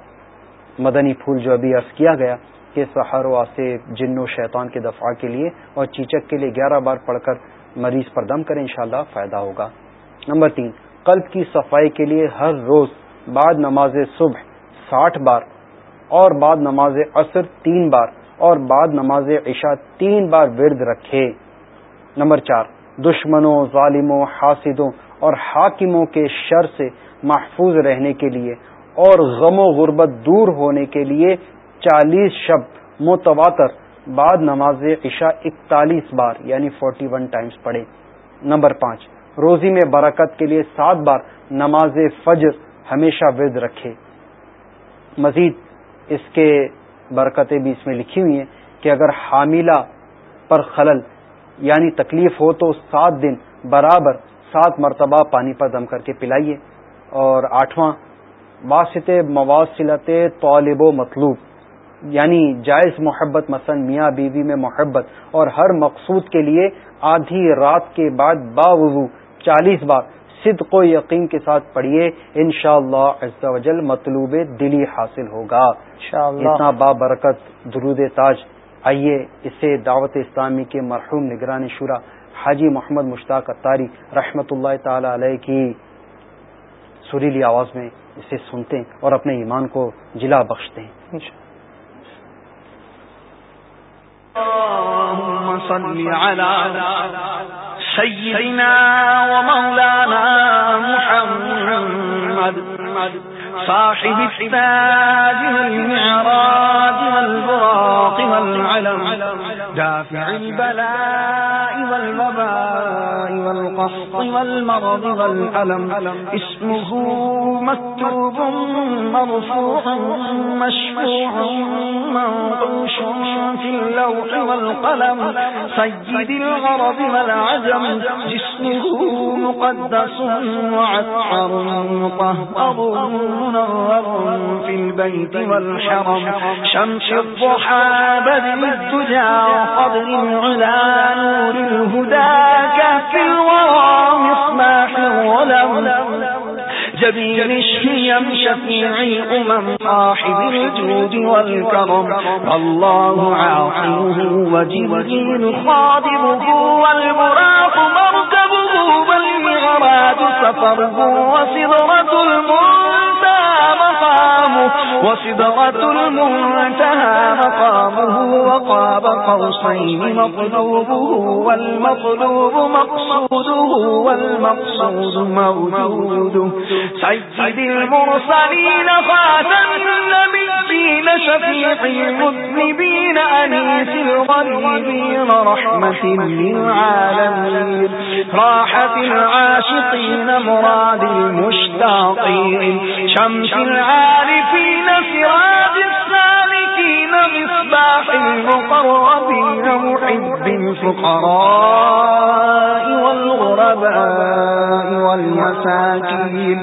مدنی پھول جو ابھی عرض کیا گیا کہ سہار و آصف جن و شیطان کے دفاع کے لیے اور چیچک کے لیے گیارہ بار پڑھ کر مریض پر دم کریں انشاءاللہ فائدہ ہوگا۔ نمبر تین قلب کی صفائی کے لیے ہر روز بعد نماز صبح ساٹھ بار اور بعد نماز عصر تین بار اور بعد نماز عشاء تین بار ورد رکھے۔ نمبر چار، دشمنوں، ظالموں، حاسدوں اور حاکموں کے شر سے محفوظ رہنے کے لیے اور غم و غربت دور ہونے کے لیے چالیس شب متواتر بعد نماز عشاء اکتالیس بار یعنی فورٹی ون ٹائمز پڑھے۔ نمبر پانچ روزی میں برکت کے لیے سات بار نماز فجر ہمیشہ ورد رکھے۔ مزید اس کے برکتیں بھی اس میں لکھی ہوئی ہیں کہ اگر حاملہ پر خلل یعنی تکلیف ہو تو سات دن برابر سات مرتبہ پانی پر دم کر کے پلائیے۔ اور آٹھواں واسط مواصلت طالب و مطلوب یعنی جائز محبت، مثلا میاں بیوی میں محبت اور ہر مقصود کے لیے آدھی رات کے بعد باوضو چالیس بار صدق و یقین کے ساتھ پڑھیے۔ ان شاء اللہ مطلوب دلی حاصل ہوگا۔ اتنا با برکت درود تاج۔ آئیے اسے دعوت اسلامی کے مرحوم نگران شورا حاجی محمد مشتاق اتاری رحمت اللہ تعالی علیہ کی سریلی آواز میں اسے سنتے ہیں اور اپنے ایمان کو جلا بخشتے ہیں۔ اللهم صل على سيدنا ومولانا محمد صاحب التاج والمعراج والبراق والعلم. دافع البلاء والوباء والقصط والمرض والألم. اسمه مكتوب مرفوع مشفوع منقوش في اللوح والقلم. سيد الغرب والعجم. جسمه مقدس وعطر مطهر منور في البيت والحرم. شمس الضحى بدل الدجى. قدر العلا نور الهدى كهف الورى مصباح الظلم جبين الشيم شفيع الأمم صاحب الجود والكرم. الله عاقله وجبريل خاضبه والبراق مركبه والمغراد سفره وصدرة المنتهى. مقامه وصدرة المنتهى مقامه وقاب قوسين مطلوبه والمطلوب مقصوده والمقصود موجوده سيد المرسلين خاتم النبيين شفيع المذنبين أنيس الغريبين رحمة للعالمين راحة العاشقين مراد المشتاقين شمس العارفين سراج السالكين مصباح المقربين محب الفقراء والغرباء والمساكين.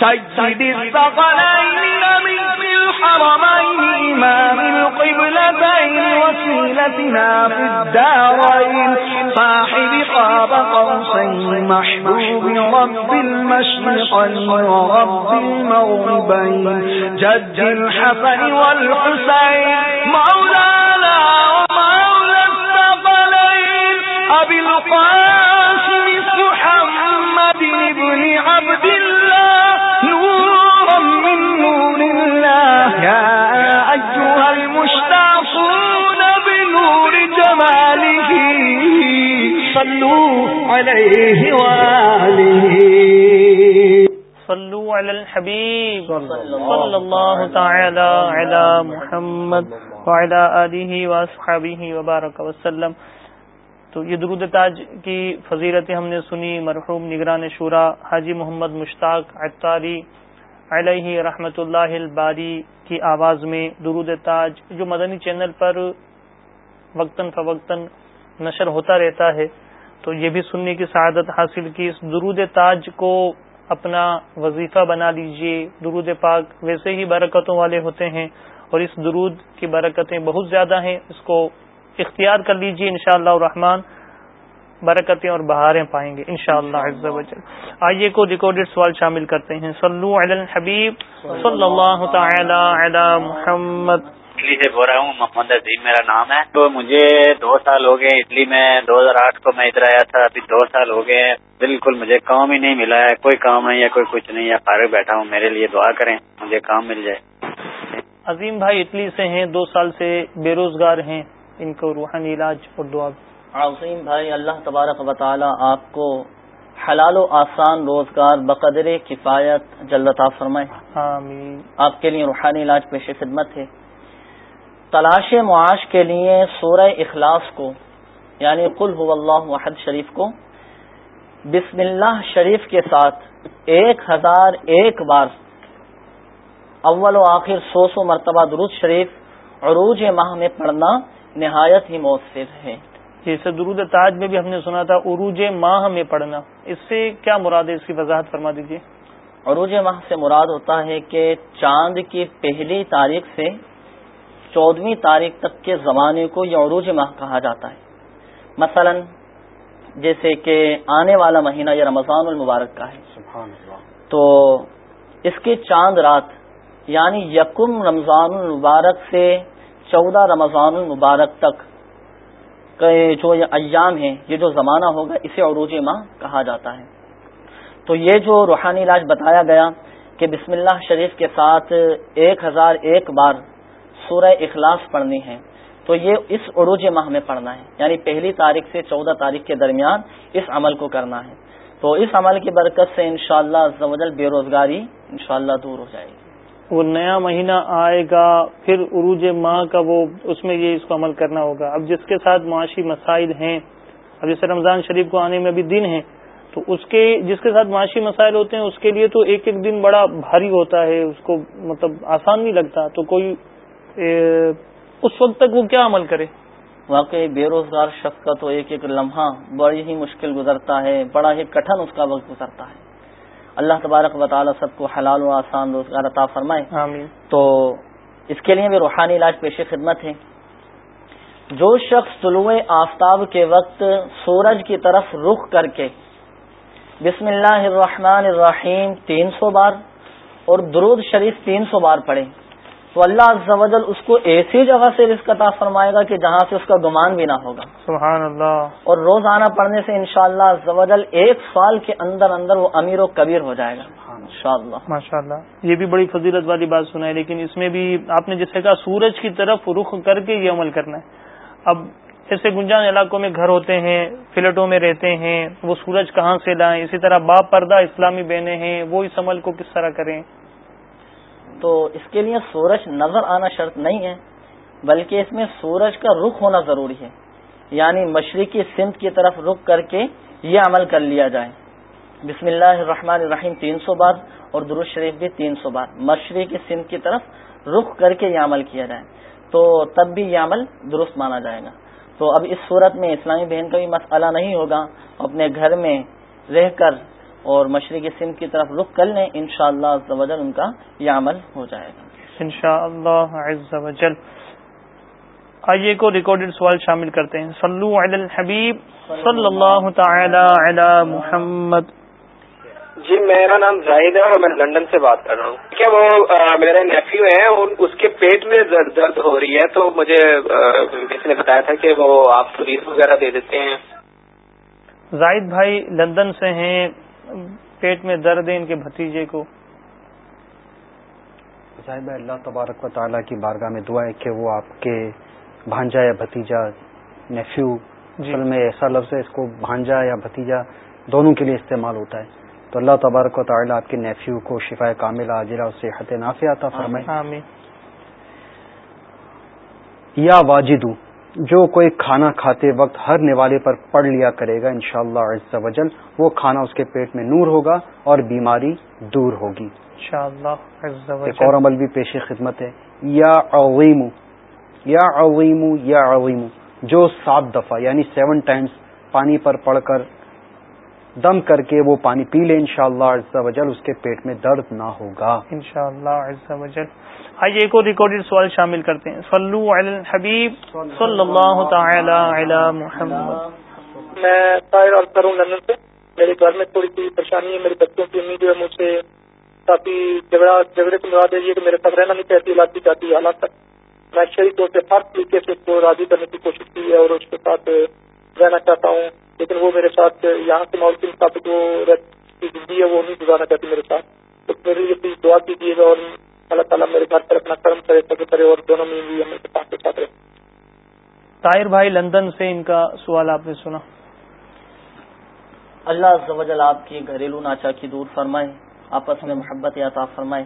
سيد الثقلين من الحرمين إمام القبلتين وسيلتنا في الدارين. صاحب قاب قوسين، محبوب رب المشرقين ورب المغربين. جد الحسن والحسين، مولانا ومولى الثقلين أبي القاسم صلوا عليه وآله صلو علی الحبیب. صلی اللہ. تعالی علی محمد وعلی آلہ واصحابہ وبارک وسلم. تو یہ درود تاج کی فضیلتیں ہم نے سنی مرحوم نگران شورا حاجی محمد مشتاق عطاری علیہ رحمت اللہ الباری کی آواز میں درود تاج جو مدنی چینل پر وقتاً فوقتاً نشر ہوتا رہتا ہے۔ تو یہ بھی سننے کی سعادت حاصل کی، اس درود تاج کو اپنا وظیفہ بنا لیجیے۔ درود پاک ویسے ہی برکتوں والے ہوتے ہیں اور اس درود کی برکتیں بہت زیادہ ہیں۔ اس کو اختیار کر لیجیے انشاءاللہ الرحمن۔ برکتیں اور بہاریں پائیں گے انشاءاللہ عز و جل۔ آئیے کو ریکارڈڈ سوال شامل کرتے ہیں۔ صلو علی الحبیب صلی اللہ تعالی علی محمد۔ اٹلی سے بول رہا ہوں محمد عظیم میرا نام ہے۔ تو مجھے دو سال ہو گئے اٹلی میں دو ہزار آٹھ کو میں ادھر آیا تھا ابھی دو سال ہو گئے بالکل مجھے کام ہی نہیں ملا ہے کوئی کام نہیں ہے کوئی کچھ نہیں ہے۔ فارغ بیٹھا ہوں میرے لیے دعا کریں مجھے کام مل جائے۔ عظیم بھائی اٹلی سے ہیں دو سال سے بے روزگار ہیں ان کو روحانی علاج اور دعا۔ عظیم بھائی اللہ تبارک و تعالی آپ کو حلال و آسان روزگار بقدر کفایت جلتا فرمائے۔ آمین۔ آپ کے لیے روحانی علاج پیش خدمت ہے۔ تلاش معاش کے لیے سورہ اخلاص کو یعنی قل هو اللہ وحد شریف کو بسم اللہ شریف کے ساتھ ایک ہزار ایک بار اول و آخر سو سو مرتبہ درود شریف عروج ماہ میں پڑھنا نہایت ہی مؤثر ہے۔ جیسے درود تاج میں بھی ہم نے سنا تھا عروج ماہ میں پڑھنا۔ اس سے کیا مراد ہے؟ اس کی وضاحت فرما دیجیے عروج ماہ سے مراد ہوتا ہے کہ چاند کی پہلی تاریخ سے چودہویں تاریخ تک کے زمانے کو یہ عروج ماہ کہا جاتا ہے۔ مثلا جیسے کہ آنے والا مہینہ یہ رمضان المبارک کا ہے۔ سبحان اللہ۔ تو اس کی چاند رات یعنی یکم رمضان المبارک سے چودہ رمضان المبارک تک کے جو یہ ایام ہیں یہ جو زمانہ ہوگا اسے عروج ماہ کہا جاتا ہے۔ تو یہ جو روحانی علاج بتایا گیا کہ بسم اللہ شریف کے ساتھ ایک ہزار ایک بار سورہ اخلاص پڑھنی ہے، تو یہ اس عروج ماہ میں پڑھنا ہے۔ یعنی پہلی تاریخ سے چودہ تاریخ کے درمیان اس عمل کو کرنا ہے۔ تو اس عمل کی برکت سے انشاءاللہ شاء اللہ بے روزگاری انشاءاللہ دور ہو جائے گی۔ وہ نیا مہینہ آئے گا، پھر عروج ماہ کا وہ اس میں یہ اس کو عمل کرنا ہوگا۔ اب جس کے ساتھ معاشی مسائل ہیں، اب جیسے رمضان شریف کو آنے میں ابھی دن ہے، تو اس کے جس کے ساتھ معاشی مسائل ہوتے ہیں، اس کے لیے تو ایک ایک دن بڑا بھاری ہوتا ہے، اس کو مطلب آسان نہیں لگتا۔ تو کوئی اس وقت تک وہ کیا عمل کرے؟ واقعی بے روزگار شخص کا تو ایک ایک لمحہ بڑی ہی مشکل گزرتا ہے بڑا ہی کٹن اس کا وقت گزرتا ہے۔ اللہ تبارک و تعالیٰ سب کو حلال و آسان روزگار عطا فرمائے۔ آمین۔ تو اس کے لیے بھی روحانی علاج پیش خدمت ہے۔ جو شخص طلوع آفتاب کے وقت سورج کی طرف رخ کر کے بسم اللہ الرحمن الرحیم تین سو بار اور درود شریف تین سو بار پڑھے تو اللہ عز و جل اس کو ایسی جگہ سے رزق عطا فرمائے گا کہ جہاں سے اس کا گمان بھی نہ ہوگا۔ سبحان اللہ۔ اور روزانہ پڑھنے سے انشاءاللہ شاء اللہ ایک سال کے اندر اندر وہ امیر و کبیر ہو جائے گا۔ ماشاء اللہ۔ یہ بھی بڑی فضیلت والی بات سنا ہے لیکن اس میں بھی آپ نے جیسے کہا سورج کی طرف رخ کر کے یہ عمل کرنا ہے۔ اب ایسے گنجان علاقوں میں گھر ہوتے ہیں فلیٹوں میں رہتے ہیں وہ سورج کہاں سے لائیں؟ اسی طرح باپ پردہ اسلامی بہنیں ہیں وہ اس عمل کو کس طرح کریں؟ تو اس کے لیے سورج نظر آنا شرط نہیں ہے، بلکہ اس میں سورج کا رخ ہونا ضروری ہے۔ یعنی مشرقی سمت کی طرف رخ کر کے یہ عمل کر لیا جائے۔ بسم اللہ الرحمن الرحیم، تین سو بار، اور درست شریف بھی تین سو بار۔ مشرقی سمت کی طرف رخ کر کے یہ عمل کیا جائے۔ تو تب بھی یہ عمل درست مانا جائے گا۔ تو اب اس صورت میں اسلامی بہن کا بھی مسئلہ نہیں ہوگا۔ اپنے گھر میں رہ کر اور مشرقی سندھ کی طرف رخ کر لیں ان شاء اللہ ان کا یہ عمل ہو جائے گا۔ ان شاء اللہ آئیے کو ریکارڈیڈ سوال شامل کرتے ہیں۔ صلو علی الحبیب صلی اللہ تعالی علی محمد۔ جی میرا نام زاہد ہے اور میں لندن سے بات کر رہا ہوں۔ کیا وہ میرے نیفیو ہیں اور اس کے پیٹ میں درد ہو رہی ہے تو مجھے کسی نے بتایا تھا کہ وہ آپ پولیس وغیرہ دے دیتے ہیں؟ زاہد بھائی لندن سے ہیں۔ پیٹ میں درد ہے ان کے بھتیجے کو۔ بھائی اللہ تبارک و تعالیٰ کی بارگاہ میں دعا ہے کہ وہ آپ کے بھانجا یا بھتیجا نیفیو جی۔ میں ایسا لفظ ہے اس کو بھانجا یا بھتیجا دونوں کے لیے استعمال ہوتا ہے۔ تو اللہ تبارک و تعالیٰ آپ کے نیفیو کو شفا کامل عاجرہ صحت نافیہ عطا فرمائے۔ یا واجدو جو کوئی کھانا کھاتے وقت ہر نوالے پر پڑھ لیا کرے گا انشاءاللہ شاء اللہ وہ کھانا اس کے پیٹ میں نور ہوگا اور بیماری دور ہوگی۔ ایک اور عمل بھی پیش خدمت ہے۔ یا عویم یا عویم یا عویم جو سات دفعہ یعنی سیون ٹائمز پانی پر پڑھ کر دم کر کے وہ پانی پی لے انشاءاللہ شاء اللہ اس کے پیٹ میں درد نہ ہوگا۔ انشاءاللہ شاء اللہ آئیے ایک اور ریکارڈیڈ سوال شامل کرتے ہیں۔ صلو علی الحبیب صلی اللہ تعالی علی محمد۔ میں طاہر کروں لندن سے۔ میرے گھر میں تھوڑی سی پریشانی ہے میرے بچوں کی امید جو ہے مجھ سے کافی جھگڑا جھگڑے کو مراد ہے کہ میرے ساتھ رہنا نہیں چاہتی علاقی چاہتی حالات تک میں شہری طور سے ہر طریقے سے اس کو راضی کرنے کی کوشش کی ہے اور اس کے ساتھ رہنا چاہتا ہوں۔ لیکن وہ میرے ساتھ یہاں کے ماحول کے مطابق جو زندگی ہے وہ نہیں گزارنا چاہتی میرے ساتھ۔ تو میرے لیے پلیز دعا کیجیے گا اور اللہ تعالیٰ میرے گھر پر اپنا کرم کرے سکے کرے اور دونوں میں بھی ہم کے ساتھ ساتھ رہے طاہر بھائی لندن سے ان کا سوال آپ نے سنا۔ اللہ زوجل آپ کی گھریلو ناچا کی دور فرمائے آپس میں محبت یا فرمائے۔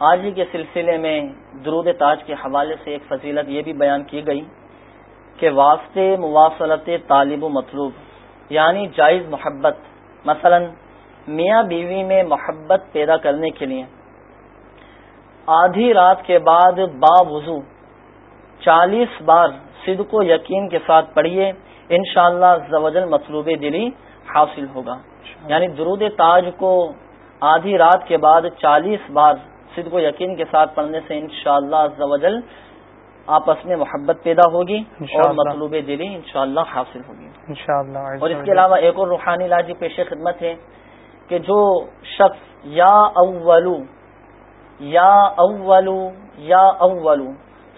آج ہی کے سلسلے میں درود تاج کے حوالے سے ایک فضیلت یہ بھی بیان کی گئی کہ واسطے مواصلت طالب و مطلوب یعنی جائز محبت۔ مثلا، میاں بیوی میں محبت پیدا کرنے کے لیے۔ آدھی رات کے بعد با وضو۔ چالیس بار صدق و یقین کے ساتھ پڑھیے، انشاءاللہ شاء اللہ مطلوب دلی حاصل ہوگا۔ یعنی درود تاج کو آدھی رات کے بعد چالیس بار صدق و یقین کے ساتھ پڑھنے سے انشاءاللہ شاء اللہ آپس میں محبت پیدا ہوگی اور مطلوب دلی انشاءاللہ حاصل ہوگی۔ انشاءاللہ اور اس کے علاوہ ایک اور روحانی لاجی پیش خدمت ہے کہ جو شخص یا اولو یا اولو یا اولو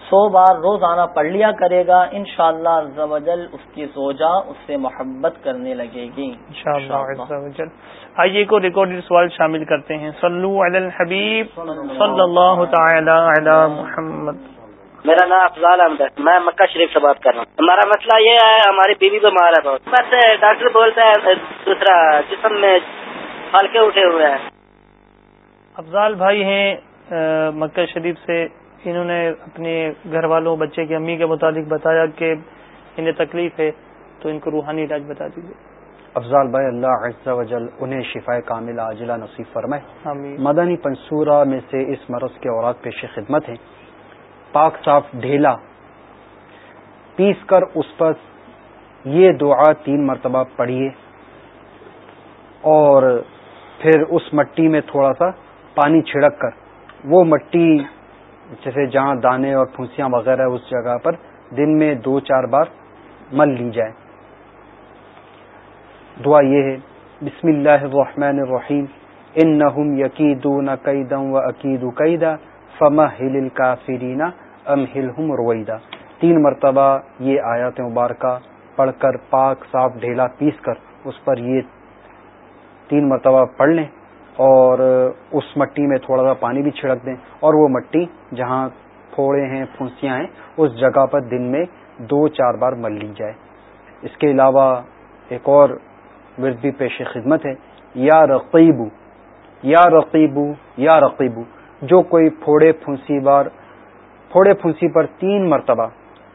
سو بار روزانہ پڑھ لیا کرے گا ان شاء اللہ اس کی زوجہ اس سے محبت کرنے لگے گی۔ آئیے کو ریکارڈ سوال شامل کرتے ہیں۔ صلو علی الحبیب صلی اللہ تعالی علی محمد. میرا نام افضال احمد ہے۔ میں مکہ شریف سے بات کر رہا ہوں۔ ہمارا مسئلہ یہ ہے ہماری بیوی بیمار ہے بہت۔ بس ڈاکٹر بولتا ہے دوسرا جسم میں ہلکے اٹھے ہوئے ہیں۔ افضال بھائی ہیں مکہ شریف سے۔ انہوں نے اپنے گھر والوں بچے کی امی کے متعلق بتایا کہ انہیں تکلیف ہے تو ان کو روحانی علاج بتا دیجیے افضال بھائی اللہ عز و جل انہیں شفا کامل عاجلہ نصیب فرمائے۔ مدنی پنصورہ میں سے اس مرض کے اورات پیش خدمت ہیں۔ پاک صاف ڈھیلا۔ پیس کر اس پر یہ دعا تین مرتبہ پڑھیے۔ اور پھر اس مٹی میں تھوڑا سا پانی چھڑک کر، وہ مٹی جیسے جہاں دانے اور پھونسیاں وغیرہ اس جگہ پر دن میں دو چار بار مل لی جائے دعا یہ ہے، بسم اللہ الرحمن الرحیم ان نہ یقیدون قیدم و عقید قیدا فما ہل کا فرینا ام ہل رویدا تین مرتبہ یہ آیات مبارکہ پڑھ کر پاک صاف ڈھیلا پیس کر اس پر یہ تین مرتبہ پڑھ لیں اور اس مٹی میں تھوڑا سا پانی بھی چھڑک دیں۔ اور وہ مٹی جہاں پھوڑے ہیں، پھنسیاں ہیں، اس جگہ پر دن میں دو چار بار مل لی جائے۔ اس کے علاوہ ایک اور ورد بھی پیش خدمت ہے۔ یا رقیبو یا رقیبو یا رقیبو۔ جو کوئی پھوڑے، پھنسی بار پھوڑے پھنسی پر تین مرتبہ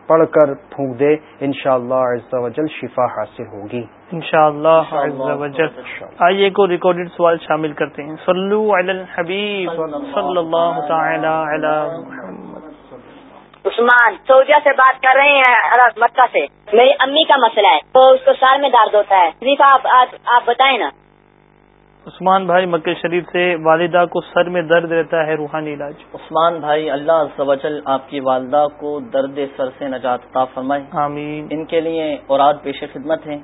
پڑھ کر پھونک دے انشاءاللہ شاء اللہ شفا حاصل ہوگی۔ انشاءاللہ آئیے کو ریکارڈڈ سوال شامل کرتے ہیں۔ صلو علی الحبیب صلی اللہ تعالی علی محمد۔ عثمان سعودیہ سے بات کر رہے ہیں مکہ سے۔ میری امی کا مسئلہ ہے تو اس کو سال میں درد ہوتا ہے۔ آپ بتائیں نا۔ عثمان بھائی مکہ شریف سے والدہ کو سر میں درد رہتا ہے روحانی علاج۔ عثمان بھائی اللہ آپ کی والدہ کو درد سر سے نجات عطا فرمائے۔ آمین۔ ان کے لیے اوراد پیش خدمت ہیں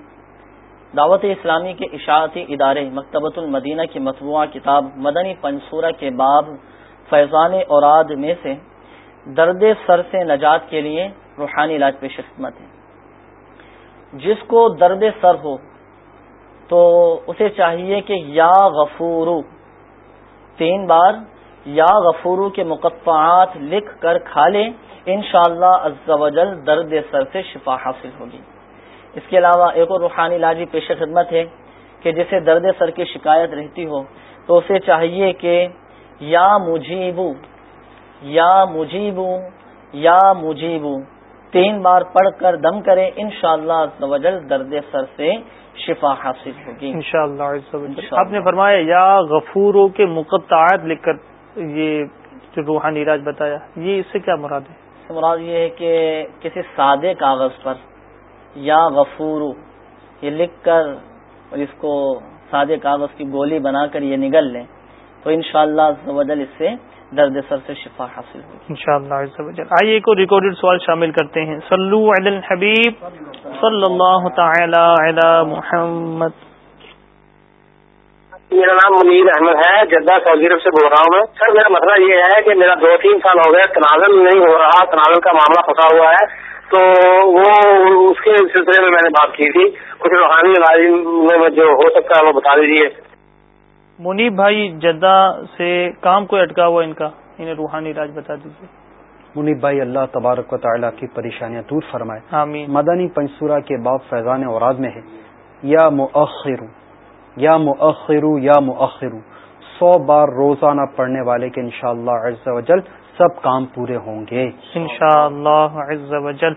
دعوت اسلامی کے اشاعتی ادارے مکتبۃ المدینہ کی مطبوعہ کتاب مدنی پنصورہ کے باب فیضان اوراد میں سے درد سر سے نجات کے لیے روحانی علاج پیش خدمت ہے۔ جس کو درد سر ہو تو اسے چاہیے کہ یا غفورو، تین بار یا غفورو کے مقطعات لکھ کر کھا لیں ان شاء اللہ درد سر سے شفا حاصل ہوگی۔ اس کے علاوہ ایک اور روحانی علاجی پیش خدمت ہے کہ جسے درد سر کی شکایت رہتی ہو، تو اسے چاہیے کہ یا مجیبو یا مجیبو یا مجیبو۔ تین بار پڑھ کر دم کرے ان شاء اللہ درد سر سے شفا حاصل ہوگی۔ انشاءاللہ آپ نے فرمایا یا غفوروں کے مقطعات لکھ کر یہ جو روحانی علاج بتایا یہ اس سے کیا مراد ہے؟ مراد یہ ہے کہ کسی سادے کاغذ پر یا غفورو یہ لکھ کر اور اس کو سادے کاغذ کی گولی بنا کر یہ نگل لیں۔ تو انشاءاللہ شاء اللہ اس سے درد سر سے شفا حاصل ہوگی۔ ان شاء اللہ آئیے کو ریکارڈیڈ سوال شامل کرتے ہیں۔ صلو علی الحبیب۔ صلی اللہ تعالی علی محمد۔ میرا نام منیر احمد ہے جدہ سعودی عرب سے بول رہا ہوں میں۔ سر میرا مسئلہ یہ ہے کہ میرا دو تین سال ہو گئے تنازل نہیں ہو رہا تنازل کا معاملہ پھنسا ہوا ہے۔ تو وہ اس کے سلسلے میں میں نے بات کی تھی۔ کچھ روحانی میں جو ہو سکتا ہے وہ بتا دیجیے منیب بھائی جدہ سے کام کو اٹکا ہوا ان کا؟ انہیں روحانی علاج بتا دیجیے منیب بھائی اللہ تبارک و تعالیٰ کی پریشانیاں دور فرمائے۔ آمین۔ مدنی پنصورہ کے باب فیضان اوراد میں ہے۔ یا مؤخر یا مؤخر یا مؤخر۔ سو بار روزانہ پڑھنے والے کے انشاءاللہ عز و جل سب کام پورے ہوں گے۔ انشاءاللہ عز و جل۔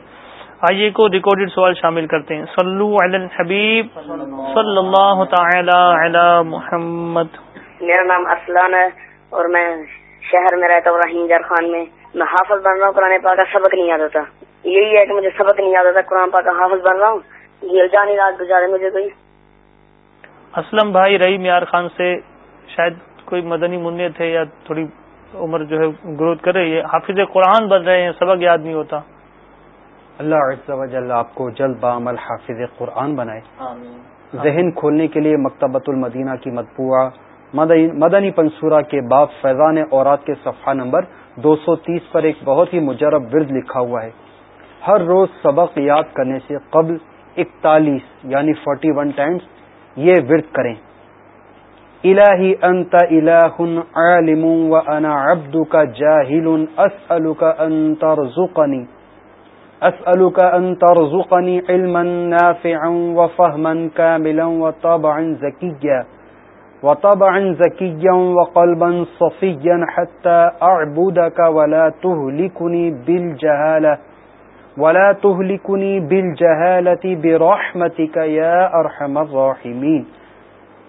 آئیے کو ریکارڈڈ سوال شامل کرتے ہیں۔ صلو علی الحبیب صلی اللہ تعالی علی محمد۔ میرا نام اسلان ہے اور میں شہر میں رہتا ہوں رحیم جار خان میں۔ میں حافظ بن رہا ہوں قرآن پاک کا سبق نہیں یاد ہوتا۔ یہی ہے کہ مجھے سبق نہیں یاد ہوتا قرآن پاک کا حافظ بن رہا ہوں۔ یہ جانی رات گزارے مجھے کوئی۔ اسلم بھائی رحیم یار خان سے شاید کوئی مدنی منع تھے یا تھوڑی عمر جو ہے گروتھ کر رہی ہے حافظ قرآن بن رہے ہیں سبق یاد نہیں ہوتا۔ اللہ عز و جل آپ کو جلد بعمل حافظ قرآن بنائے۔ ذہن کھولنے کے لیے مکتبۃ المدینہ کی مطبوعہ مدنی پنصورہ کے باب فیضان اورات کے صفحہ نمبر دو سو تیس پر ایک بہت ہی مجرب ورد لکھا ہوا ہے۔ ہر روز سبق یاد کرنے سے قبل اکتالیس یعنی فورٹی ون ٹائمز یہ ورد کریں۔ الہی انت الہ عالم و انا عبدک جاہل اسألک ان ترزقنی۔ اسألک ان ترزقنی علما نافعا و فهما کاملا و طبعا زکیا و طبعا حتى اعبدک ولا تهلکنی بالجہالة ولا تهلکنی بالجہالة برحمتک یا ارحم الراحمین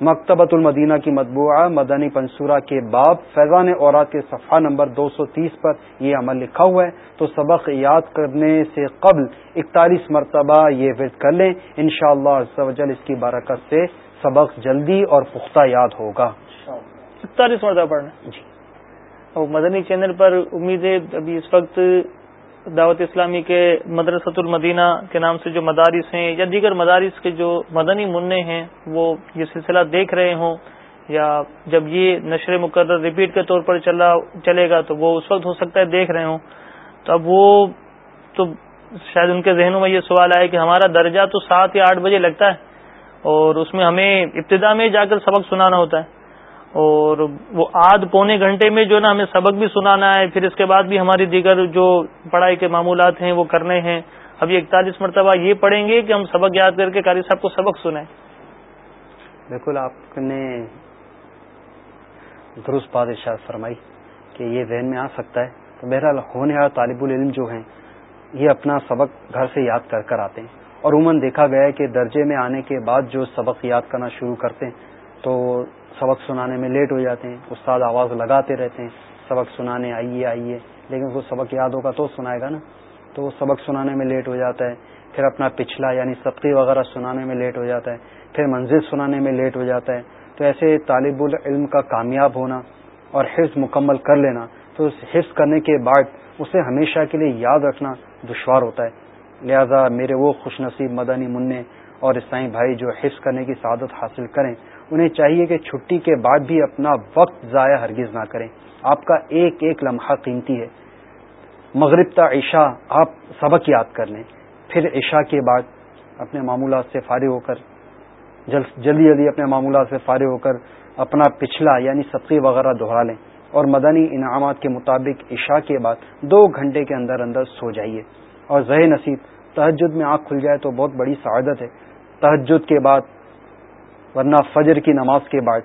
مکتبۃ المدینہ کی مطبوعہ مدنی پنصورہ کے باب فیضان اورات کے صفحہ نمبر دو سو تیس پر یہ عمل لکھا ہوا ہے۔ تو سبق یاد کرنے سے قبل اکتالیس مرتبہ یہ ورد کر لیں۔ ان شاء اللہ اس کی برکت سے سبق جلدی اور پختہ یاد ہوگا۔ اکتالیس مرتبہ پڑھنا جی۔ مدنی چینل پر امید ہے ابھی اس وقت دعوت اسلامی کے مدرسۃ المدینہ کے نام سے جو مدارس ہیں یا دیگر مدارس کے جو مدنی منع ہیں، وہ یہ سلسلہ دیکھ رہے ہوں یا جب یہ نشر مقرر ریپیٹ کے طور پر چلا، چلے گا تو وہ اس وقت ہو سکتا ہے دیکھ رہے ہوں۔ تو اب وہ تو شاید ان کے ذہنوں میں یہ سوال آئے کہ ہمارا درجہ تو سات یا آٹھ بجے لگتا ہے اور اس میں ہمیں ابتدا میں جا کر سبق سنانا ہوتا ہے۔ اور وہ آدھ پونے گھنٹے میں جو نا ہمیں سبق بھی سنانا ہے، پھر اس کے بعد بھی ہماری دیگر جو پڑھائی کے معمولات ہیں وہ کرنے ہیں۔ ابھی اکتالیس مرتبہ یہ پڑھیں گے کہ ہم سبق یاد کر کے قاری صاحب کو سبق سنیں بالکل، آپ نے درست بات ارشاد فرمائی کہ یہ ذہن میں آ سکتا ہے۔ تو بہرحال ہونے والے طالب العلم جو ہیں، یہ اپنا سبق گھر سے یاد کر کر آتے ہیں۔ اور عموماً دیکھا گیا ہے کہ درجے میں آنے کے بعد جو سبق یاد کرنا شروع کرتے ہیں، تو سبق سنانے میں لیٹ ہو جاتے ہیں، استاد آواز لگاتے رہتے ہیں، سبق سنانے آئیے آئیے۔ لیکن وہ سبق یاد ہوگا تو سنائے گا نا۔ تو وہ سبق سنانے میں لیٹ ہو جاتا ہے، پھر اپنا پچھلا یعنی سبقی وغیرہ سنانے میں لیٹ ہو جاتا ہے، پھر منزل سنانے میں لیٹ ہو جاتا ہے۔ تو ایسے طالب العلم کا کامیاب ہونا اور حفظ مکمل کر لینا، تو اس حفظ کرنے کے بعد اسے ہمیشہ کے لیے یاد رکھنا دشوار ہوتا ہے۔ لہذا میرے وہ خوش نصیب مدنی منع اور عیسائی بھائی جو حفظ کرنے کی سعادت حاصل کریں انہیں چاہیے کہ چھٹی کے بعد بھی اپنا وقت ضائع ہرگز نہ کریں۔ آپ کا ایک ایک لمحہ قیمتی ہے۔ مغرب تا عشاء آپ سبق یاد کر لیں۔ پھر عشاء کے بعد اپنے معمولات سے فارغ ہو کر جلدی جلدی اپنے معمولات سے فارغ ہو کر اپنا پچھلا یعنی سبقی وغیرہ دہرا لیں۔ اور مدنی انعامات کے مطابق عشاء کے بعد دو گھنٹے کے اندر اندر سو جائیے۔ اور ذہ نصیب، تہجد میں آنکھ کھل جائے تو بہت بڑی سعادت ہے۔ تہجد کے بعد ورنہ فجر کی نماز کے بعد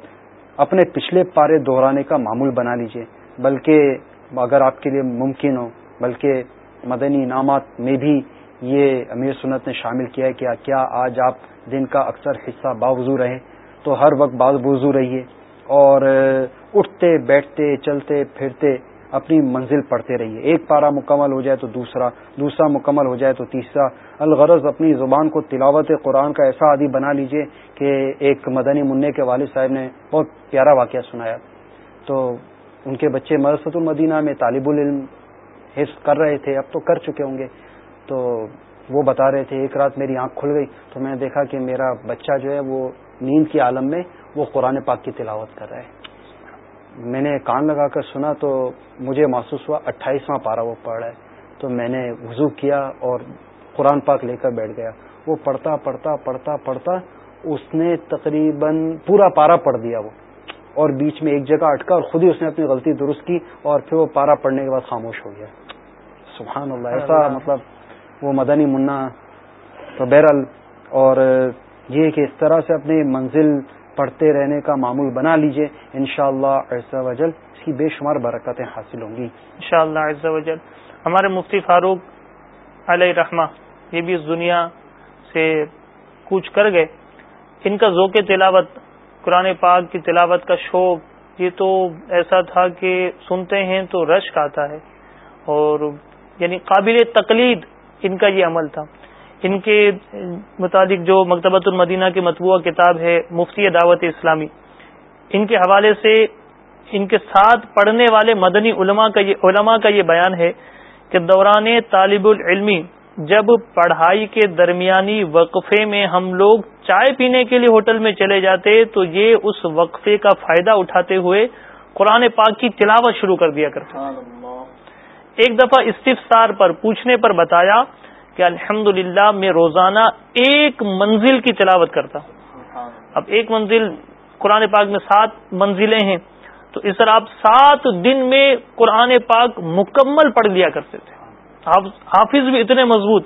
اپنے پچھلے پارے دہرانے کا معمول بنا لیجیے۔ بلکہ اگر آپ کے لیے ممکن ہو، بلکہ مدنی انعامات میں بھی یہ امیر سنت نے شامل کیا ہے کہ کیا آج آپ دن کا اکثر حصہ باوضو رہے تو ہر وقت باوضو رہیے اور اٹھتے، بیٹھتے، چلتے، پھرتے اپنی منزل پڑھتے رہیے۔ ایک پارا مکمل ہو جائے تو دوسرا دوسرا مکمل ہو جائے تو تیسرا۔ الغرض اپنی زبان کو تلاوت قرآن کا ایسا عادی بنا لیجیے کہ ایک مدنی منع کے والد صاحب نے بہت پیارا واقعہ سنایا۔ تو ان کے بچے مرسط المدینہ میں طالب العلم حفظ کر رہے تھے، اب تو کر چکے ہوں گے۔ تو وہ بتا رہے تھے، ایک رات میری آنکھ کھل گئی تو میں نے دیکھا کہ میرا بچہ جو ہے وہ نیند کے عالم میں وہ قرآن پاک کی تلاوت کر رہا ہے۔ میں نے کان لگا کر سنا تو مجھے محسوس ہوا اٹھائیسواں پارا وہ پڑھ رہا ہے۔ تو میں نے وضو کیا اور قرآن پاک لے کر بیٹھ گیا۔ وہ پڑھتا پڑھتا پڑھتا پڑھتا اس نے تقریباً پورا پارا پڑھ دیا وہ۔ اور بیچ میں ایک جگہ اٹکا اور خود ہی اس نے اپنی غلطی درست کی اور پھر وہ پارا پڑھنے کے بعد خاموش ہو گیا۔ سبحان اللہ ایسا مطلب وہ مدنی منا تو بہرحال اور یہ کہ اس طرح سے اپنی منزل پڑھتے رہنے کا معمول بنا لیجیے۔ ان شاء اللہ وجل اس کی بے شمار برکتیں حاصل ہوں گی۔ ان شاء اللہ وجل ہمارے مفتی فاروق علیہ رحمہ، یہ بھی اس دنیا سے کوچ کر گئے۔ ان کا ذوق تلاوت، قرآن پاک کی تلاوت کا شوق، یہ تو ایسا تھا کہ سنتے ہیں تو رشک آتا ہے۔ اور یعنی قابل تقلید ان کا یہ عمل تھا۔ ان کے متعلق جو مکتبۃ المدینہ کی مطبوعہ کتاب ہے مفتی دعوت اسلامی ان کے حوالے سے ان کے ساتھ پڑھنے والے مدنی علماء کا یہ علماء کا یہ بیان ہے کہ دوران طالب العلمی جب پڑھائی کے درمیانی وقفے میں ہم لوگ چائے پینے کے لیے ہوٹل میں چلے جاتے تو یہ اس وقفے کا فائدہ اٹھاتے ہوئے قرآن پاک کی تلاوت شروع کر دیا کرتے۔ ایک دفعہ استفسار پر پوچھنے پر بتایا کہ الحمد میں روزانہ ایک منزل کی تلاوت کرتا اب ایک منزل قرآن پاک میں سات منزلیں ہیں تو اس طرح آپ سات دن میں قرآن پاک مکمل پڑھ لیا کرتے تھے۔ حافظ بھی اتنے مضبوط۔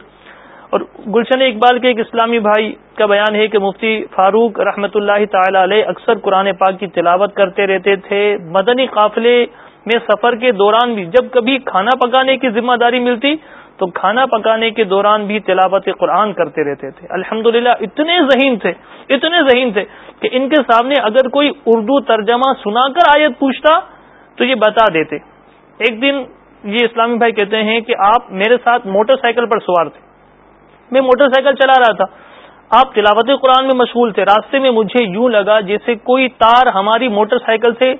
اور گلشن اقبال کے ایک اسلامی بھائی کا بیان ہے کہ مفتی فاروق رحمت اللہ تعالی علیہ اکثر قرآن پاک کی تلاوت کرتے رہتے تھے۔ مدنی قافلے میں سفر کے دوران بھی جب کبھی کھانا پکانے کی ذمہ داری ملتی تو کھانا پکانے کے دوران بھی تلاوت قرآن کرتے رہتے تھے۔ الحمد اتنے ذہین تھے، اتنے ذہین تھے کہ ان کے سامنے اگر کوئی اردو ترجمہ سنا کر آیت پوچھتا تو یہ بتا دیتے۔ ایک دن یہ اسلامی بھائی کہتے ہیں کہ آپ میرے ساتھ موٹر سائیکل پر سوار تھے۔ میں موٹر سائیکل چلا رہا تھا۔ آپ تلاوت قرآن میں مشغول تھے۔ راستے میں مجھے یوں لگا جیسے کوئی تار ہماری موٹر سائیکل سے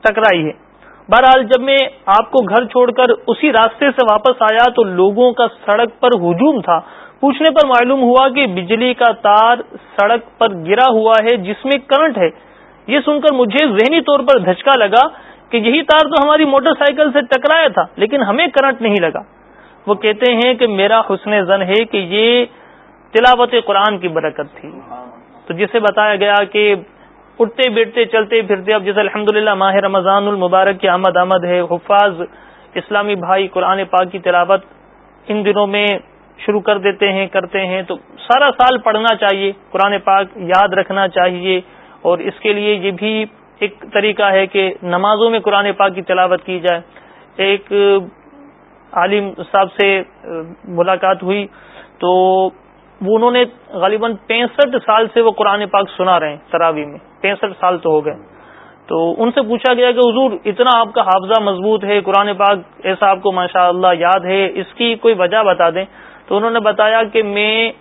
ٹکرائی ہے۔ بہرحال جب میں آپ کو گھر چھوڑ کر اسی راستے سے واپس آیا تو لوگوں کا سڑک پر ہجوم تھا۔ پوچھنے پر معلوم ہوا کہ بجلی کا تار سڑک پر گرا ہوا ہے، جس میں کرنٹ ہے۔ یہ سن کر مجھے ذہنی طور پر دھچکا لگا کہ یہی تار تو ہماری موٹر سائیکل سے ٹکرایا تھا، لیکن ہمیں کرنٹ نہیں لگا۔ وہ کہتے ہیں کہ میرا حسن زن ہے کہ یہ تلاوت قرآن کی برکت تھی۔ تو جسے بتایا گیا کہ اٹھتے بیٹھتے چلتے پھرتے اب جیسے الحمد ماہ رمضان المبارک کی آمد آمد ہے، حفاظ اسلامی بھائی قرآن پاک کی تلاوت ان دنوں میں شروع کر دیتے ہیں، کرتے ہیں۔ تو سارا سال پڑھنا چاہیے، قرآن پاک یاد رکھنا چاہیے۔ اور اس کے لیے یہ بھی ایک طریقہ ہے کہ نمازوں میں قرآن پاک کی تلاوت کی جائے۔ ایک عالم صاحب سے ملاقات ہوئی تو وہ انہوں نے غالباً پینسٹھ سال سے وہ قرآن پاک سنا رہے ہیں تراوی میں۔ پینسٹھ سال تو ہو گئے۔ تو ان سے پوچھا گیا کہ حضور اتنا آپ کا حافظہ مضبوط ہے قرآن پاک ایسا آپ کو ماشاء اللہ یاد ہے اس کی کوئی وجہ بتا دیں؟ تو انہوں نے بتایا کہ میں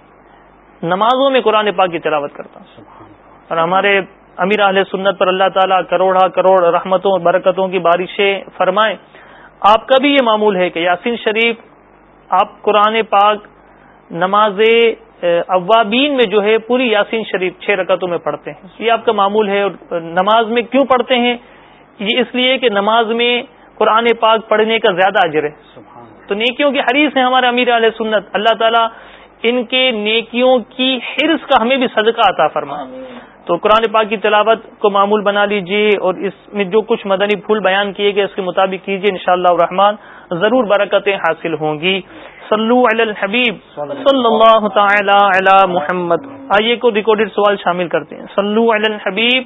نمازوں میں قرآن پاک کی تلاوت کرتا ہوں۔ اور ہمارے امیر اہل سنت پر اللہ تعالیٰ کروڑا کروڑ رحمتوں اور برکتوں کی بارشیں فرمائیں۔ آپ کا بھی یہ معمول ہے کہ یاسین شریف آپ قرآن پاک نماز اوابین میں جو ہے پوری یاسین شریف چھ رکعتوں میں پڑھتے ہیں۔ یہ آپ کا معمول ہے اور نماز میں کیوں پڑھتے ہیں؟ یہ اس لیے کہ نماز میں قرآن پاک پڑھنے کا زیادہ اجر ہے۔ تو نیکیوں کی حریث ہیں ہمارے امیر علیہ سنت۔ اللہ تعالیٰ ان کے نیکیوں کی حرص کا ہمیں بھی صدقہ عطا فرما تو قرآن پاک کی تلاوت کو معمول بنا لیجیے اور اس میں جو کچھ مدنی پھول بیان کیے گئے اس کے مطابق کیجیے ان شاء اللہ الرحمان ضرور برکتیں حاصل ہوں گی۔ صلو علی الحبیب. صلی اللہ تعالی علی محمد. آئیے کو ریکارڈیڈ سوال شامل کرتے ہیں. صلو علی الحبیب.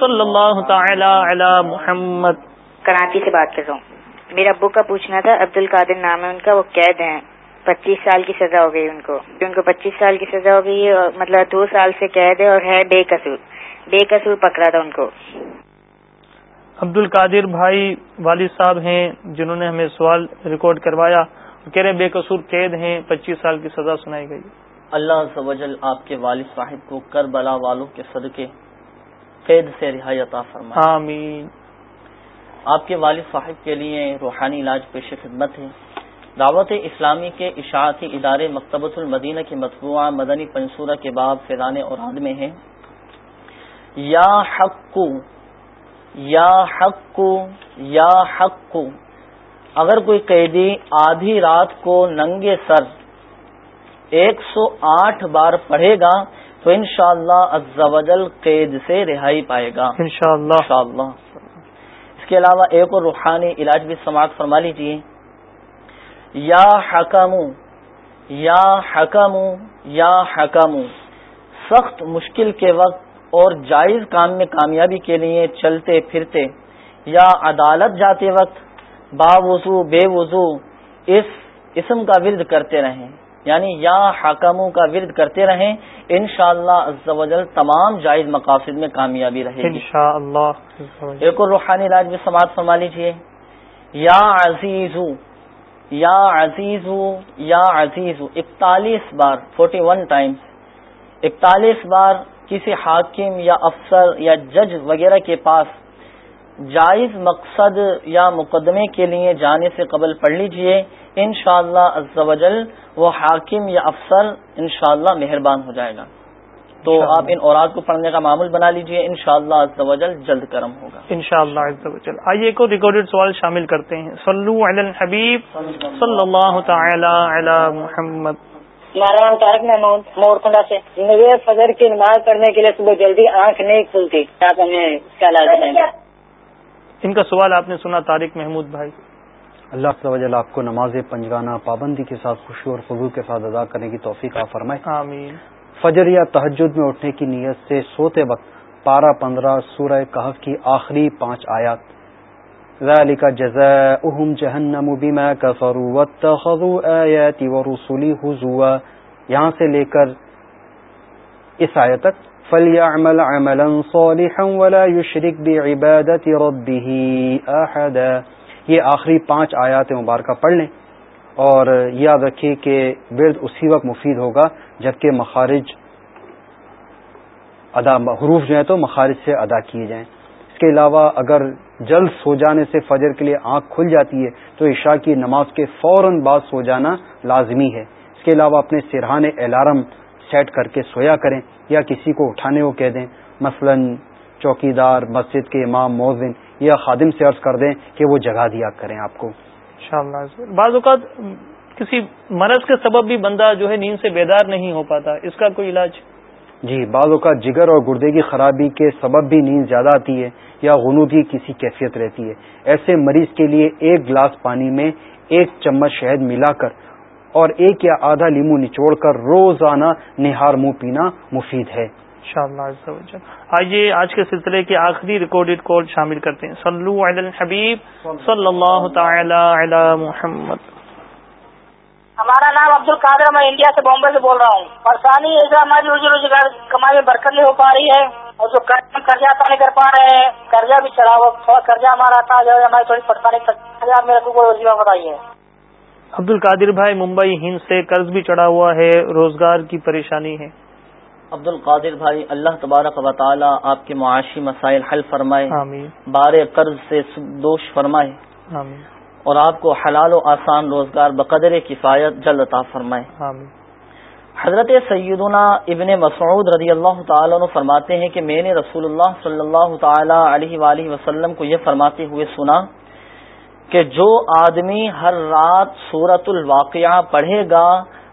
صلی اللہ تعالی علی محمد. کراچی سے بات کر رہا ہوں. میرے ابو کا پوچھنا تھا عبد القادر نام ہے ان کا وہ قید ہیں. پچیس سال کی سزا ہو گئی ان کو. ان کو پچیس سال کی سزا ہو گئی اور مطلب دو سال سے قید ہے اور ہے بے قصور. بے قصور پکڑا تھا ان کو. عبد القادر بھائی والد صاحب ہیں جنہوں نے ہمیں سوال ریکارڈ کروایا. کہہ رہے بے قصور قید ہیں پچیس سال کی سزا سنائی گئی۔ اللہ سوجل آپ کے والد صاحب کو کربلا والوں کے صدقے قید سے رہائی عطا فرما آمین۔ آپ کے والد صاحب کے لیے روحانی علاج پیش خدمت ہے۔ دعوت اسلامی کے اشاعتی ادارے مکتبۃ المدینہ کی مطبوعہ مدنی پنصورہ کے باب فیضان اور میں ہے یا حق یا حق یا حق۔ اگر کوئی قیدی آدھی رات کو ننگے سر ایک سو آٹھ بار پڑھے گا تو انشاءاللہ شاء اللہ قید سے رہائی پائے گا۔ انشاءاللہ۔ اس کے علاوہ ایک اور روحانی علاج بھی سماعت فرما لیجیے یا حکم یا حکم یا حکم سخت مشکل کے وقت اور جائز کام میں کامیابی کے لیے چلتے پھرتے یا عدالت جاتے وقت با وضو بے وضو اس اسم کا ورد کرتے رہیں۔ یعنی یا حکموں کا ورد کرتے رہیں۔ انشاءاللہ شاء اللہ تمام جائز مقاصد میں کامیابی رہے گی۔ ایک اور روحانی راج بھی سماعت فرما لیجیے یا عزیزو یا عزیز یا عزیز۔ اکتالیس بار فورٹی ون ٹائمس اکتالیس بار کسی حاکم یا افسر یا جج وغیرہ کے پاس جائز مقصد یا مقدمے کے لیے جانے سے قبل پڑھ لیجیے۔ ان شاء اللہ وہ حاکم یا افسر انشاءاللہ اللہ مہربان ہو جائے گا۔ تو آپ ان اوراد کو پڑھنے کا معمول بنا لیجیے۔ ان شاء اللہ جلد کرم ہوگا۔ ان شاء اللہ آئیے کو ریکارڈیڈ سوال شامل کرتے ہیں۔ صلو علی الحبیب صلی اللہ تعالی علی محمد۔ ہمارا نام طارق محمود مورکنڈا سے۔ مجھے فجر کی نماز پڑھنے کے لیے صبح جلدی آنکھ نہیں کھلتی۔ آپ ہمیں کیا لازم ہے ان کا سوال آپ نے سنا طارق محمود بھائی۔ اللہ سے آپ کو نماز پنجگانہ پابندی کے ساتھ خوشی اور فضو کے ساتھ ادا کرنے کی توفیق آپ فرمائے۔ آمین۔ فجر یا تحجد میں اٹھنے کی نیت سے سوتے وقت پارہ پندرہ سورہ کہف کی آخری پانچ آیات۔ ذلك جزاؤهم جهنم بما كفروا واتخذوا آياتي ورسلي هزوا یہاں سے لے کر اس آیت تک، فَلْيَعْمَلْ عَمَلًا صَالِحًا وَلَا يُشْرِكْ بِعِبَادَةِ رَبِّهِ أَحَدًا۔ یہ آخری پانچ آیات مبارکہ پڑھ لیں اور یاد رکھیے کہ ورد اسی وقت مفید ہوگا جبکہ مخارج ادا، حروف جو ہیں تو مخارج سے ادا کیے جائیں۔ اس کے علاوہ اگر جلد سو جانے سے فجر کے لیے آنکھ کھل جاتی ہے تو عشاء کی نماز کے فوراً بعد سو جانا لازمی ہے۔ اس کے علاوہ اپنے سرحان الارم سیٹ کر کے سویا کریں یا کسی کو اٹھانے کو کہہ دیں۔ مثلا چوکی دار مسجد کے امام موزن یا خادم سے عرض کر دیں کہ وہ جگہ دیا کریں آپ کو۔ بعض اوقات کسی مرض کے سبب بھی بندہ جو ہے نیند سے بیدار نہیں ہو پاتا اس کا کوئی علاج؟ جی بعض اوقات جگر اور گردے کی خرابی کے سبب بھی نیند زیادہ آتی ہے یا غنودی کسی کیفیت رہتی ہے۔ ایسے مریض کے لیے ایک گلاس پانی میں ایک چمچ شہد ملا کر اور ایک یا آدھا لیمو نچوڑ کر روزانہ نہار منہ پینا مفید ہے۔ آئیے آج کے سلسلے کے آخری ریکارڈیڈ کال شامل کرتے ہیں۔ صلو علی الحبیب صلی اللہ تعالی علی محمد۔ ہمارا نام عبد القادر میں انڈیا سے بامبے سے بول رہا ہوں۔ پریشانی ایسا ہماری روزی روزگار کمائی میں برکت نہیں ہو پا رہی ہے اور جو قرضہ ادا نہیں کر پا رہے ہیں قرضہ بھی چڑھا ہوا تھوڑا قرضہ ہمارا تھا جو ہماری تھوڑی پریشانی آپ میرے کو کوئی روزگار بتائیے۔ عبد القادر بھائی ممبئی ہند سے قرض بھی چڑھا ہوا ہے روزگار کی پریشانی ہے۔ عبد القادر بھائی اللہ تبارک و تعالی آپ کے معاشی مسائل حل فرمائے۔ آمین۔ بار قرض سے دوش فرمائے۔ آمین۔ اور آپ کو حلال و آسان روزگار بقدر کفایت جلد عطا فرمائے۔ آمین۔ حضرت سیدنا ابن مسعود رضی اللہ تعالیٰ عنہ فرماتے ہیں کہ میں نے رسول اللہ صلی اللہ تعالی علیہ وآلہ وسلم کو یہ فرماتے ہوئے سنا کہ جو آدمی ہر رات سورت الواقعہ پڑھے گا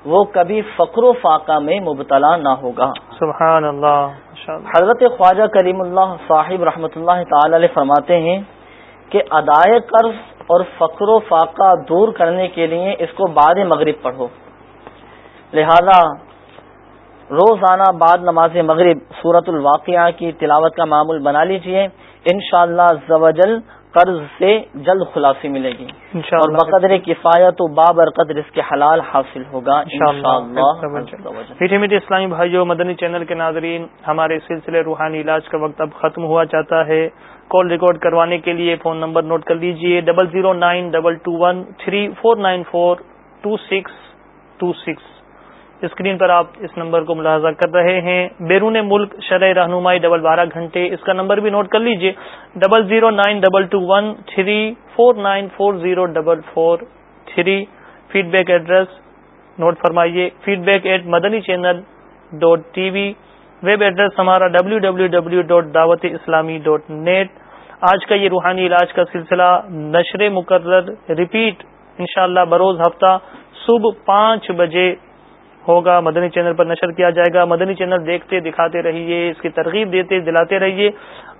وہ کبھی فقر و فاقہ میں مبتلا نہ ہوگا۔ سبحان اللہ حضرت خواجہ کریم اللہ صاحب رحمۃ اللہ تعالی علیہ فرماتے ہیں کہ ادائے قرض اور فقر و فاقہ دور کرنے کے لیے اس کو بعد مغرب پڑھو۔ لہذا روزانہ بعد نماز مغرب صورت الواقعہ کی تلاوت کا معمول بنا لیجیے۔ انشاءاللہ شاء اللہ قرض سے جلد خلاصی ملے گی۔ اور بقدر کفایت و بابرقدر اس کے حلال حاصل ہوگا میٹھے میٹھے اسلامی بھائیوں مدنی چینل کے ناظرین ہمارے سلسلے روحانی علاج کا وقت اب ختم ہوا چاہتا ہے۔ کال ریکارڈ کروانے کے لیے فون نمبر نوٹ کر لیجیے double zero nine double two one three four nine four two six two six screen پر آپ اس نمبر کو ملاحظہ کر رہے ہیں۔ بیرون ملک شرح رہنمائی ڈبل بارہ گھنٹے، اس کا نمبر بھی نوٹ کر لیجیے۔ Double zero nine double two one three four nine four zero double four three. Feedback address note فرمائیے feedback at Madani channel dot T V. Web address ہمارا W W W dot Dawat Islami dot net. آج کا یہ روحانی علاج کا سلسلہ نشر مقرر، ریپیٹ انشاءاللہ بروز ہفتہ صبح پانچ بجے ہوگا۔ مدنی چینل پر نشر کیا جائے گا۔ مدنی چینل دیکھتے دکھاتے رہیے اس کی ترغیب دیتے دلاتے رہیے۔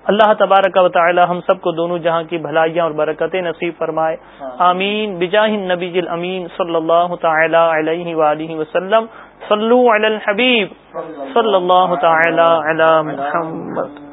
اللہ تبارک و تعالی ہم سب کو دونوں جہاں کی بھلائیاں اور برکتیں نصیب فرمائے۔ آمین۔ بجاہ نبی الامین صلی اللہ تعالی علیہ وآلہ وسلم۔ صلو علی الحبیب۔ صلی اللہ تعالی علی محمد۔